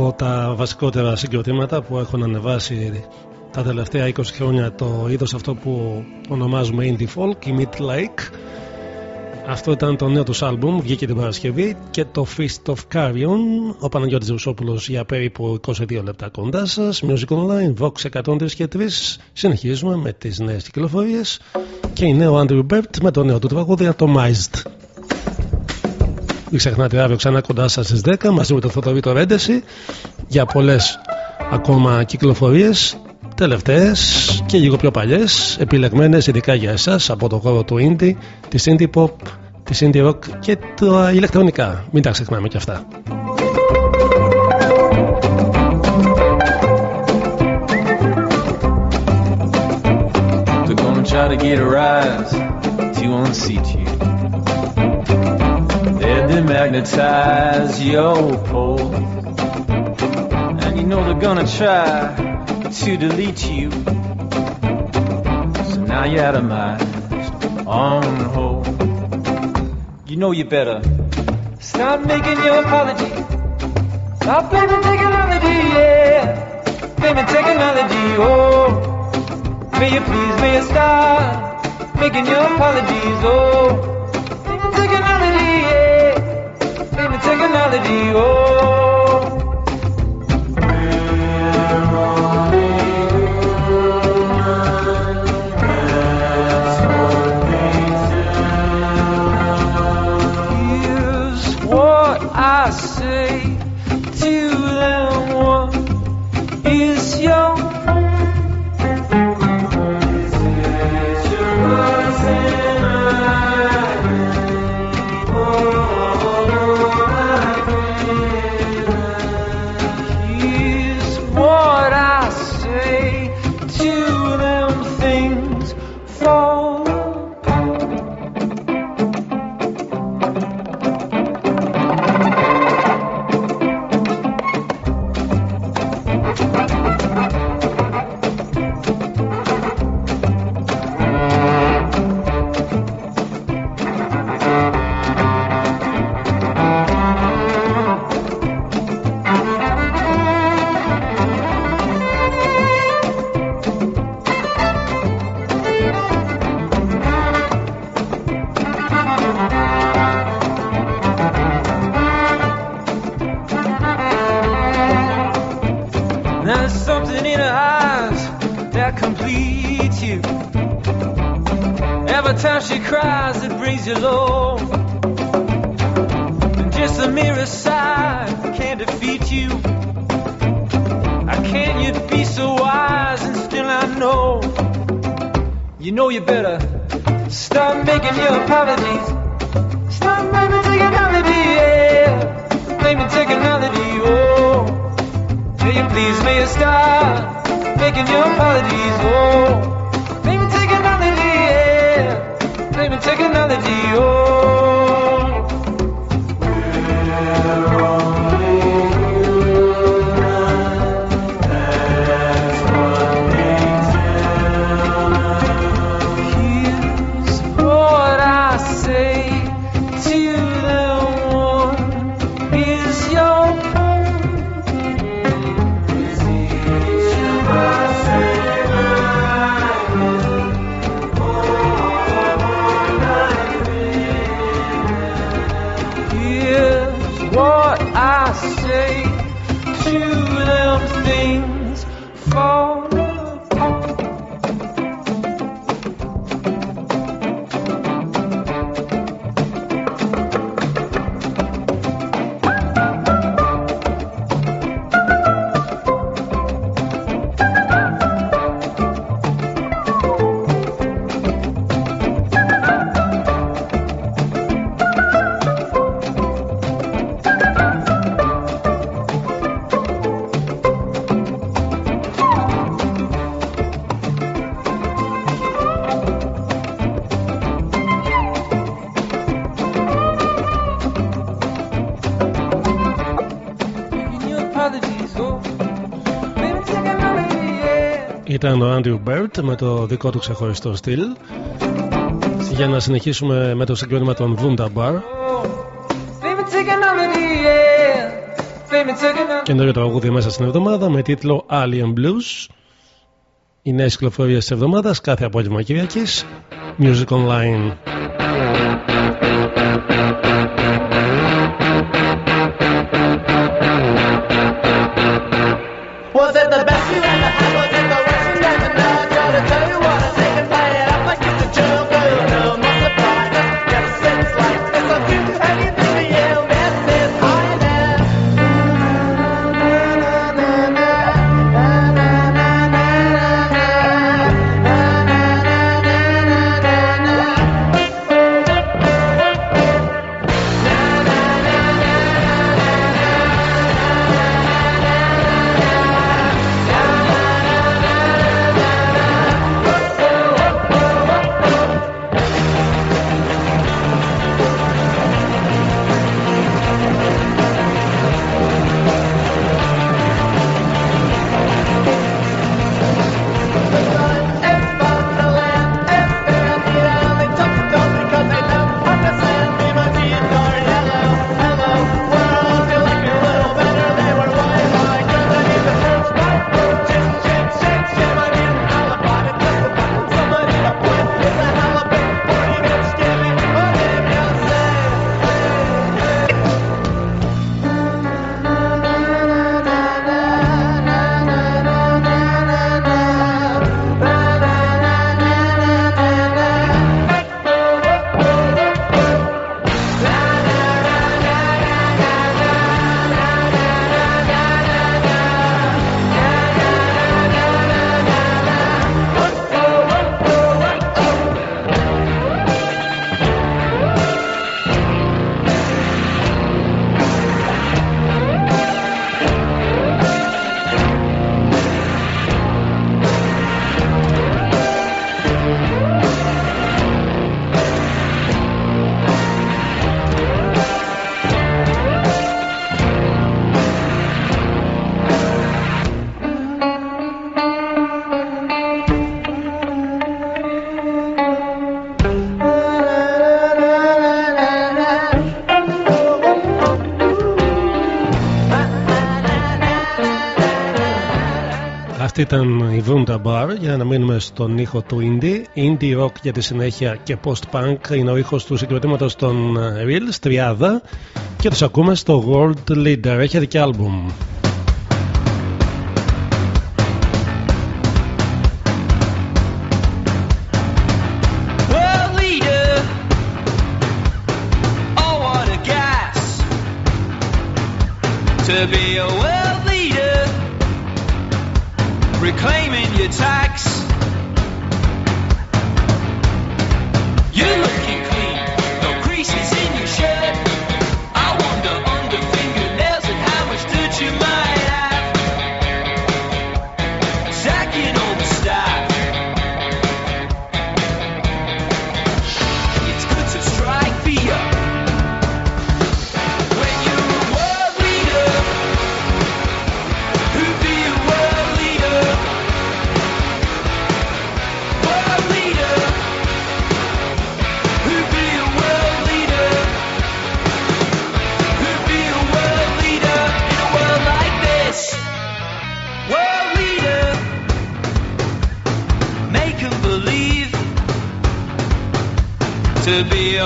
Από τα βασικότερα συγκροτήματα που έχουν ανεβάσει τα τελευταία 20 χρόνια το είδος αυτό που ονομάζουμε Indie Folk, η Mid Lake. Αυτό ήταν το νέο τους άλμπουμ, βγήκε την Παρασκευή και το Feast of Carrion, ο Παναγιώτης Ζευσόπουλος για περίπου 22 λεπτά κοντά σας, Music Online, Vox 103 και 3, συνεχίζουμε με τις νέες κυκλοφορίες και η νέο Andrew Bert με το νέο του τραγούδι Atomized. Μην ξεχνάτε αύριο ξανά κοντά σας στις 10 μαζί με το Θοδωρή το Ρέντεση για πολλές ακόμα κυκλοφορίες τελευταίες και λίγο πιο παλιές επιλεγμένες ειδικά για εσάς από το χώρο του indie, της indie pop, της indie rock και τα ηλεκτρονικά. Μην τα ξεχνάμε και αυτά. They're gonna try to get a rise to unseat you. They're demagnetize your pole. And you know they're gonna try to delete you. So now you're atomized on hold. You know you better stop making your apology. Stop blaming technology, yeah. Blaming technology, oh. May you please, may you stop making your apologies, oh. Yeah. Blaming technology, oh. Here's what I say to them. What is your Ήταν ο Andrew Bird με το δικό του ξεχωριστό στυλ. Για να συνεχίσουμε με το συγκρότημα των Wunderbar. Blame technology, yeah. Baby, take it now. Καινούριο τραγούδι μέσα στην εβδομάδα με τίτλο Alien Blues. Οι νέες κυκλοφορίες της εβδομάδας κάθε απόγευμα Κυριακής. Music Online. Ήταν η Wunderbar για να μείνουμε στον ήχο του Indie. Indie rock για τη συνέχεια και post-punk είναι ο ήχος του συγκροτήματος των ε, Reels, Τριάδα και τους ακούμε στο World Leader. Έχετε και άλμπουμ. World leader. Oh, what a gas. To be a Reclaiming your tax.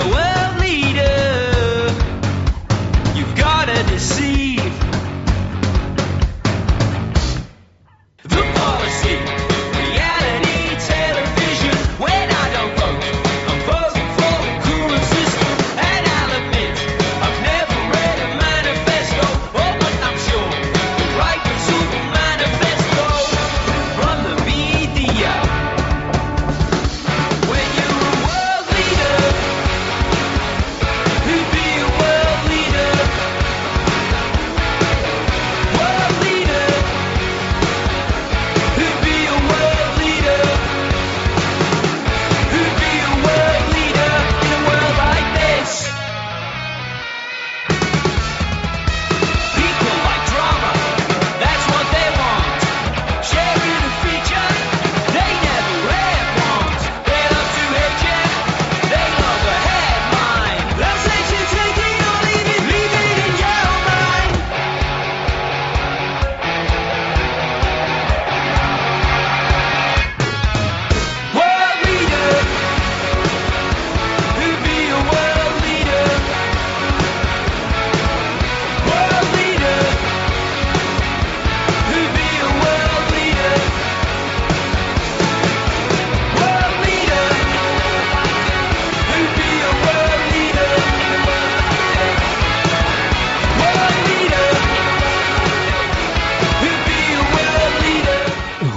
away.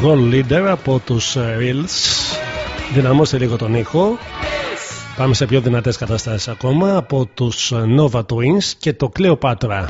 Gold Leader από τους ε, Reels. Δυναμώστε λίγο τον ήχο. Πάμε σε πιο δυνατές καταστάσεις ακόμα από τους ε, Nova Twins και το Cleopatra.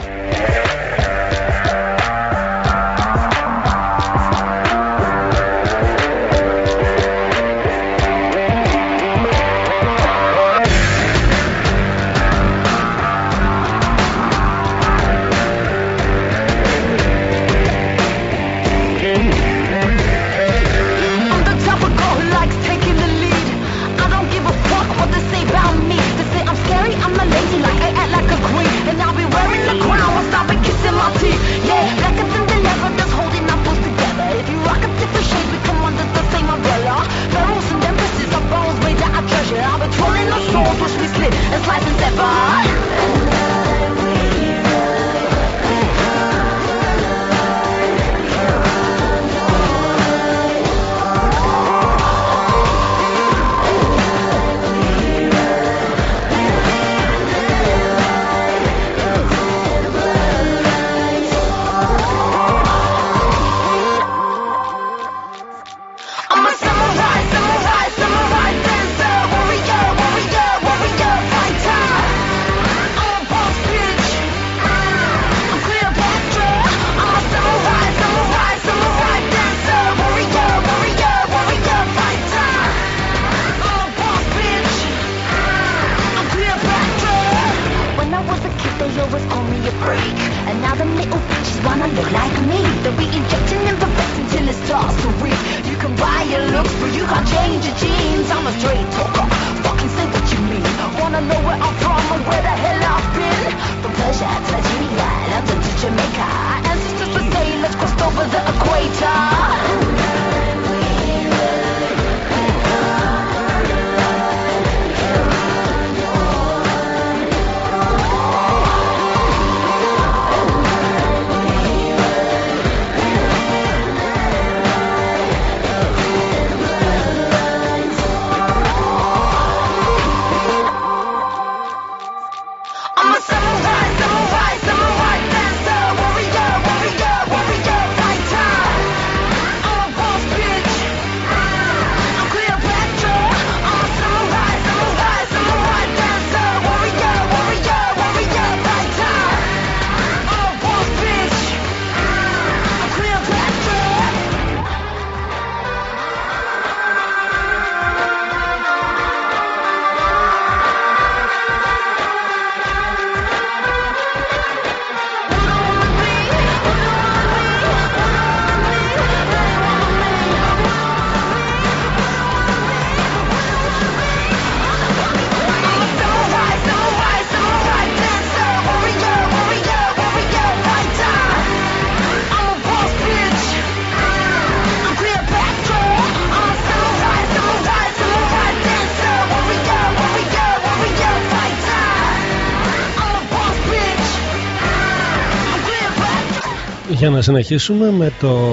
Για να συνεχίσουμε με το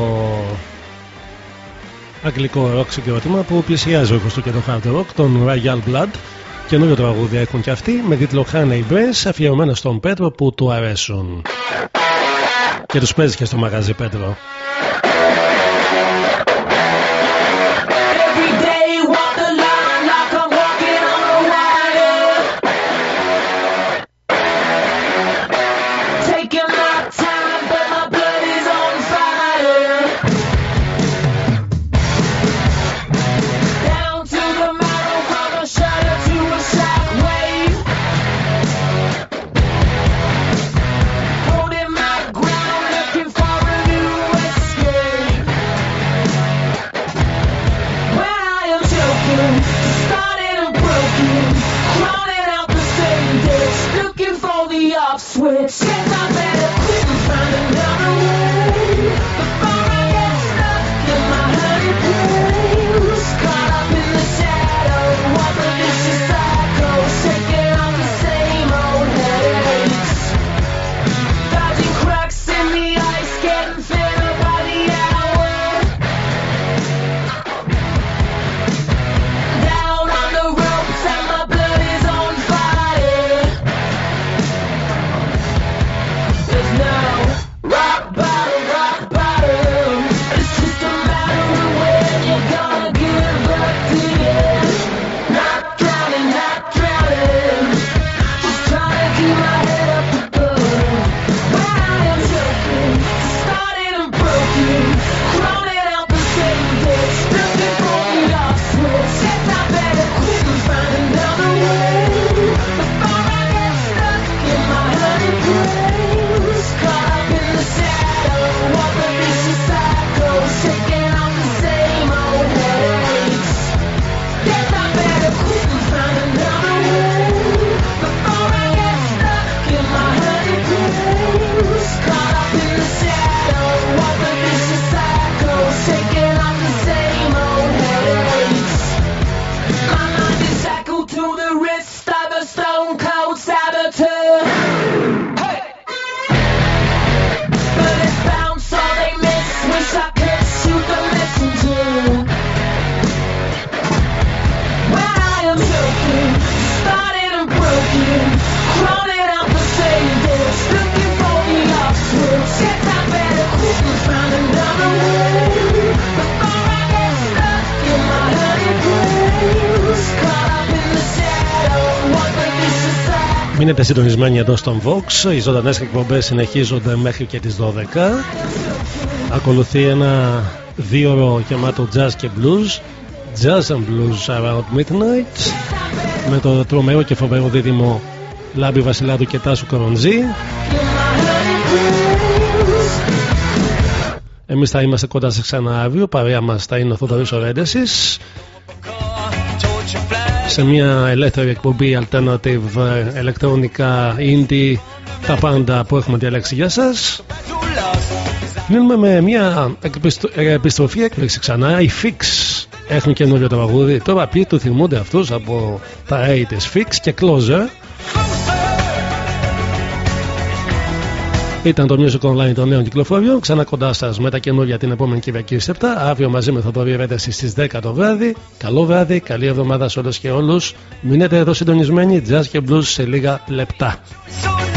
αγγλικό ροκ συγκρότημα που πλησιάζει εγώ στο και το hard rock, τον Royal Blood. Καινούριο τραγούδια έχουν και αυτοί με τίτλο Honey Brace αφιερωμένα στον Πέτρο που του αρέσουν. Και τους παίζει και στο μαγαζί Πέτρο. Συντονισμένοι εδώ στον Vox. Οι ζωντανές εκπομπές συνεχίζονται μέχρι και τις 12. Ακολουθεί ένα δύο ώρο γεμάτο jazz και blues. Jazz and blues around midnight. Με το τρομερό και φοβερό δίδυμο Λάμπη Βασιλάδου και Τάσου Κορονζή. Εμείς θα είμαστε κοντά σε ξανά αύριο. Παρέα μας θα είναι ο Θοδωρής Ορέντεσης σε μια ελεύθερη εκπομπή alternative, ε, ηλεκτρονικά, indie, τα πάντα που έχουμε διαλέξει για σας. Κλείνουμε με μια επιστροφή έκπληξη ξανά. Οι Fix έχουν καινούριο τραγούδι. Τώρα ποιοι του θυμούνται αυτούς από τα 80's Fix και Closer. Ήταν το Music Online των νέων κυκλοφοριών. Ξανά κοντά σας με τα καινούργια την επόμενη Κυριακή στις 7. Αύριο μαζί με Θοδωρή Ρέντεση στις 10 το βράδυ. Καλό βράδυ, καλή εβδομάδα σε όλε και όλους. Μείνετε εδώ συντονισμένοι. Jazz και blues σε λίγα λεπτά. So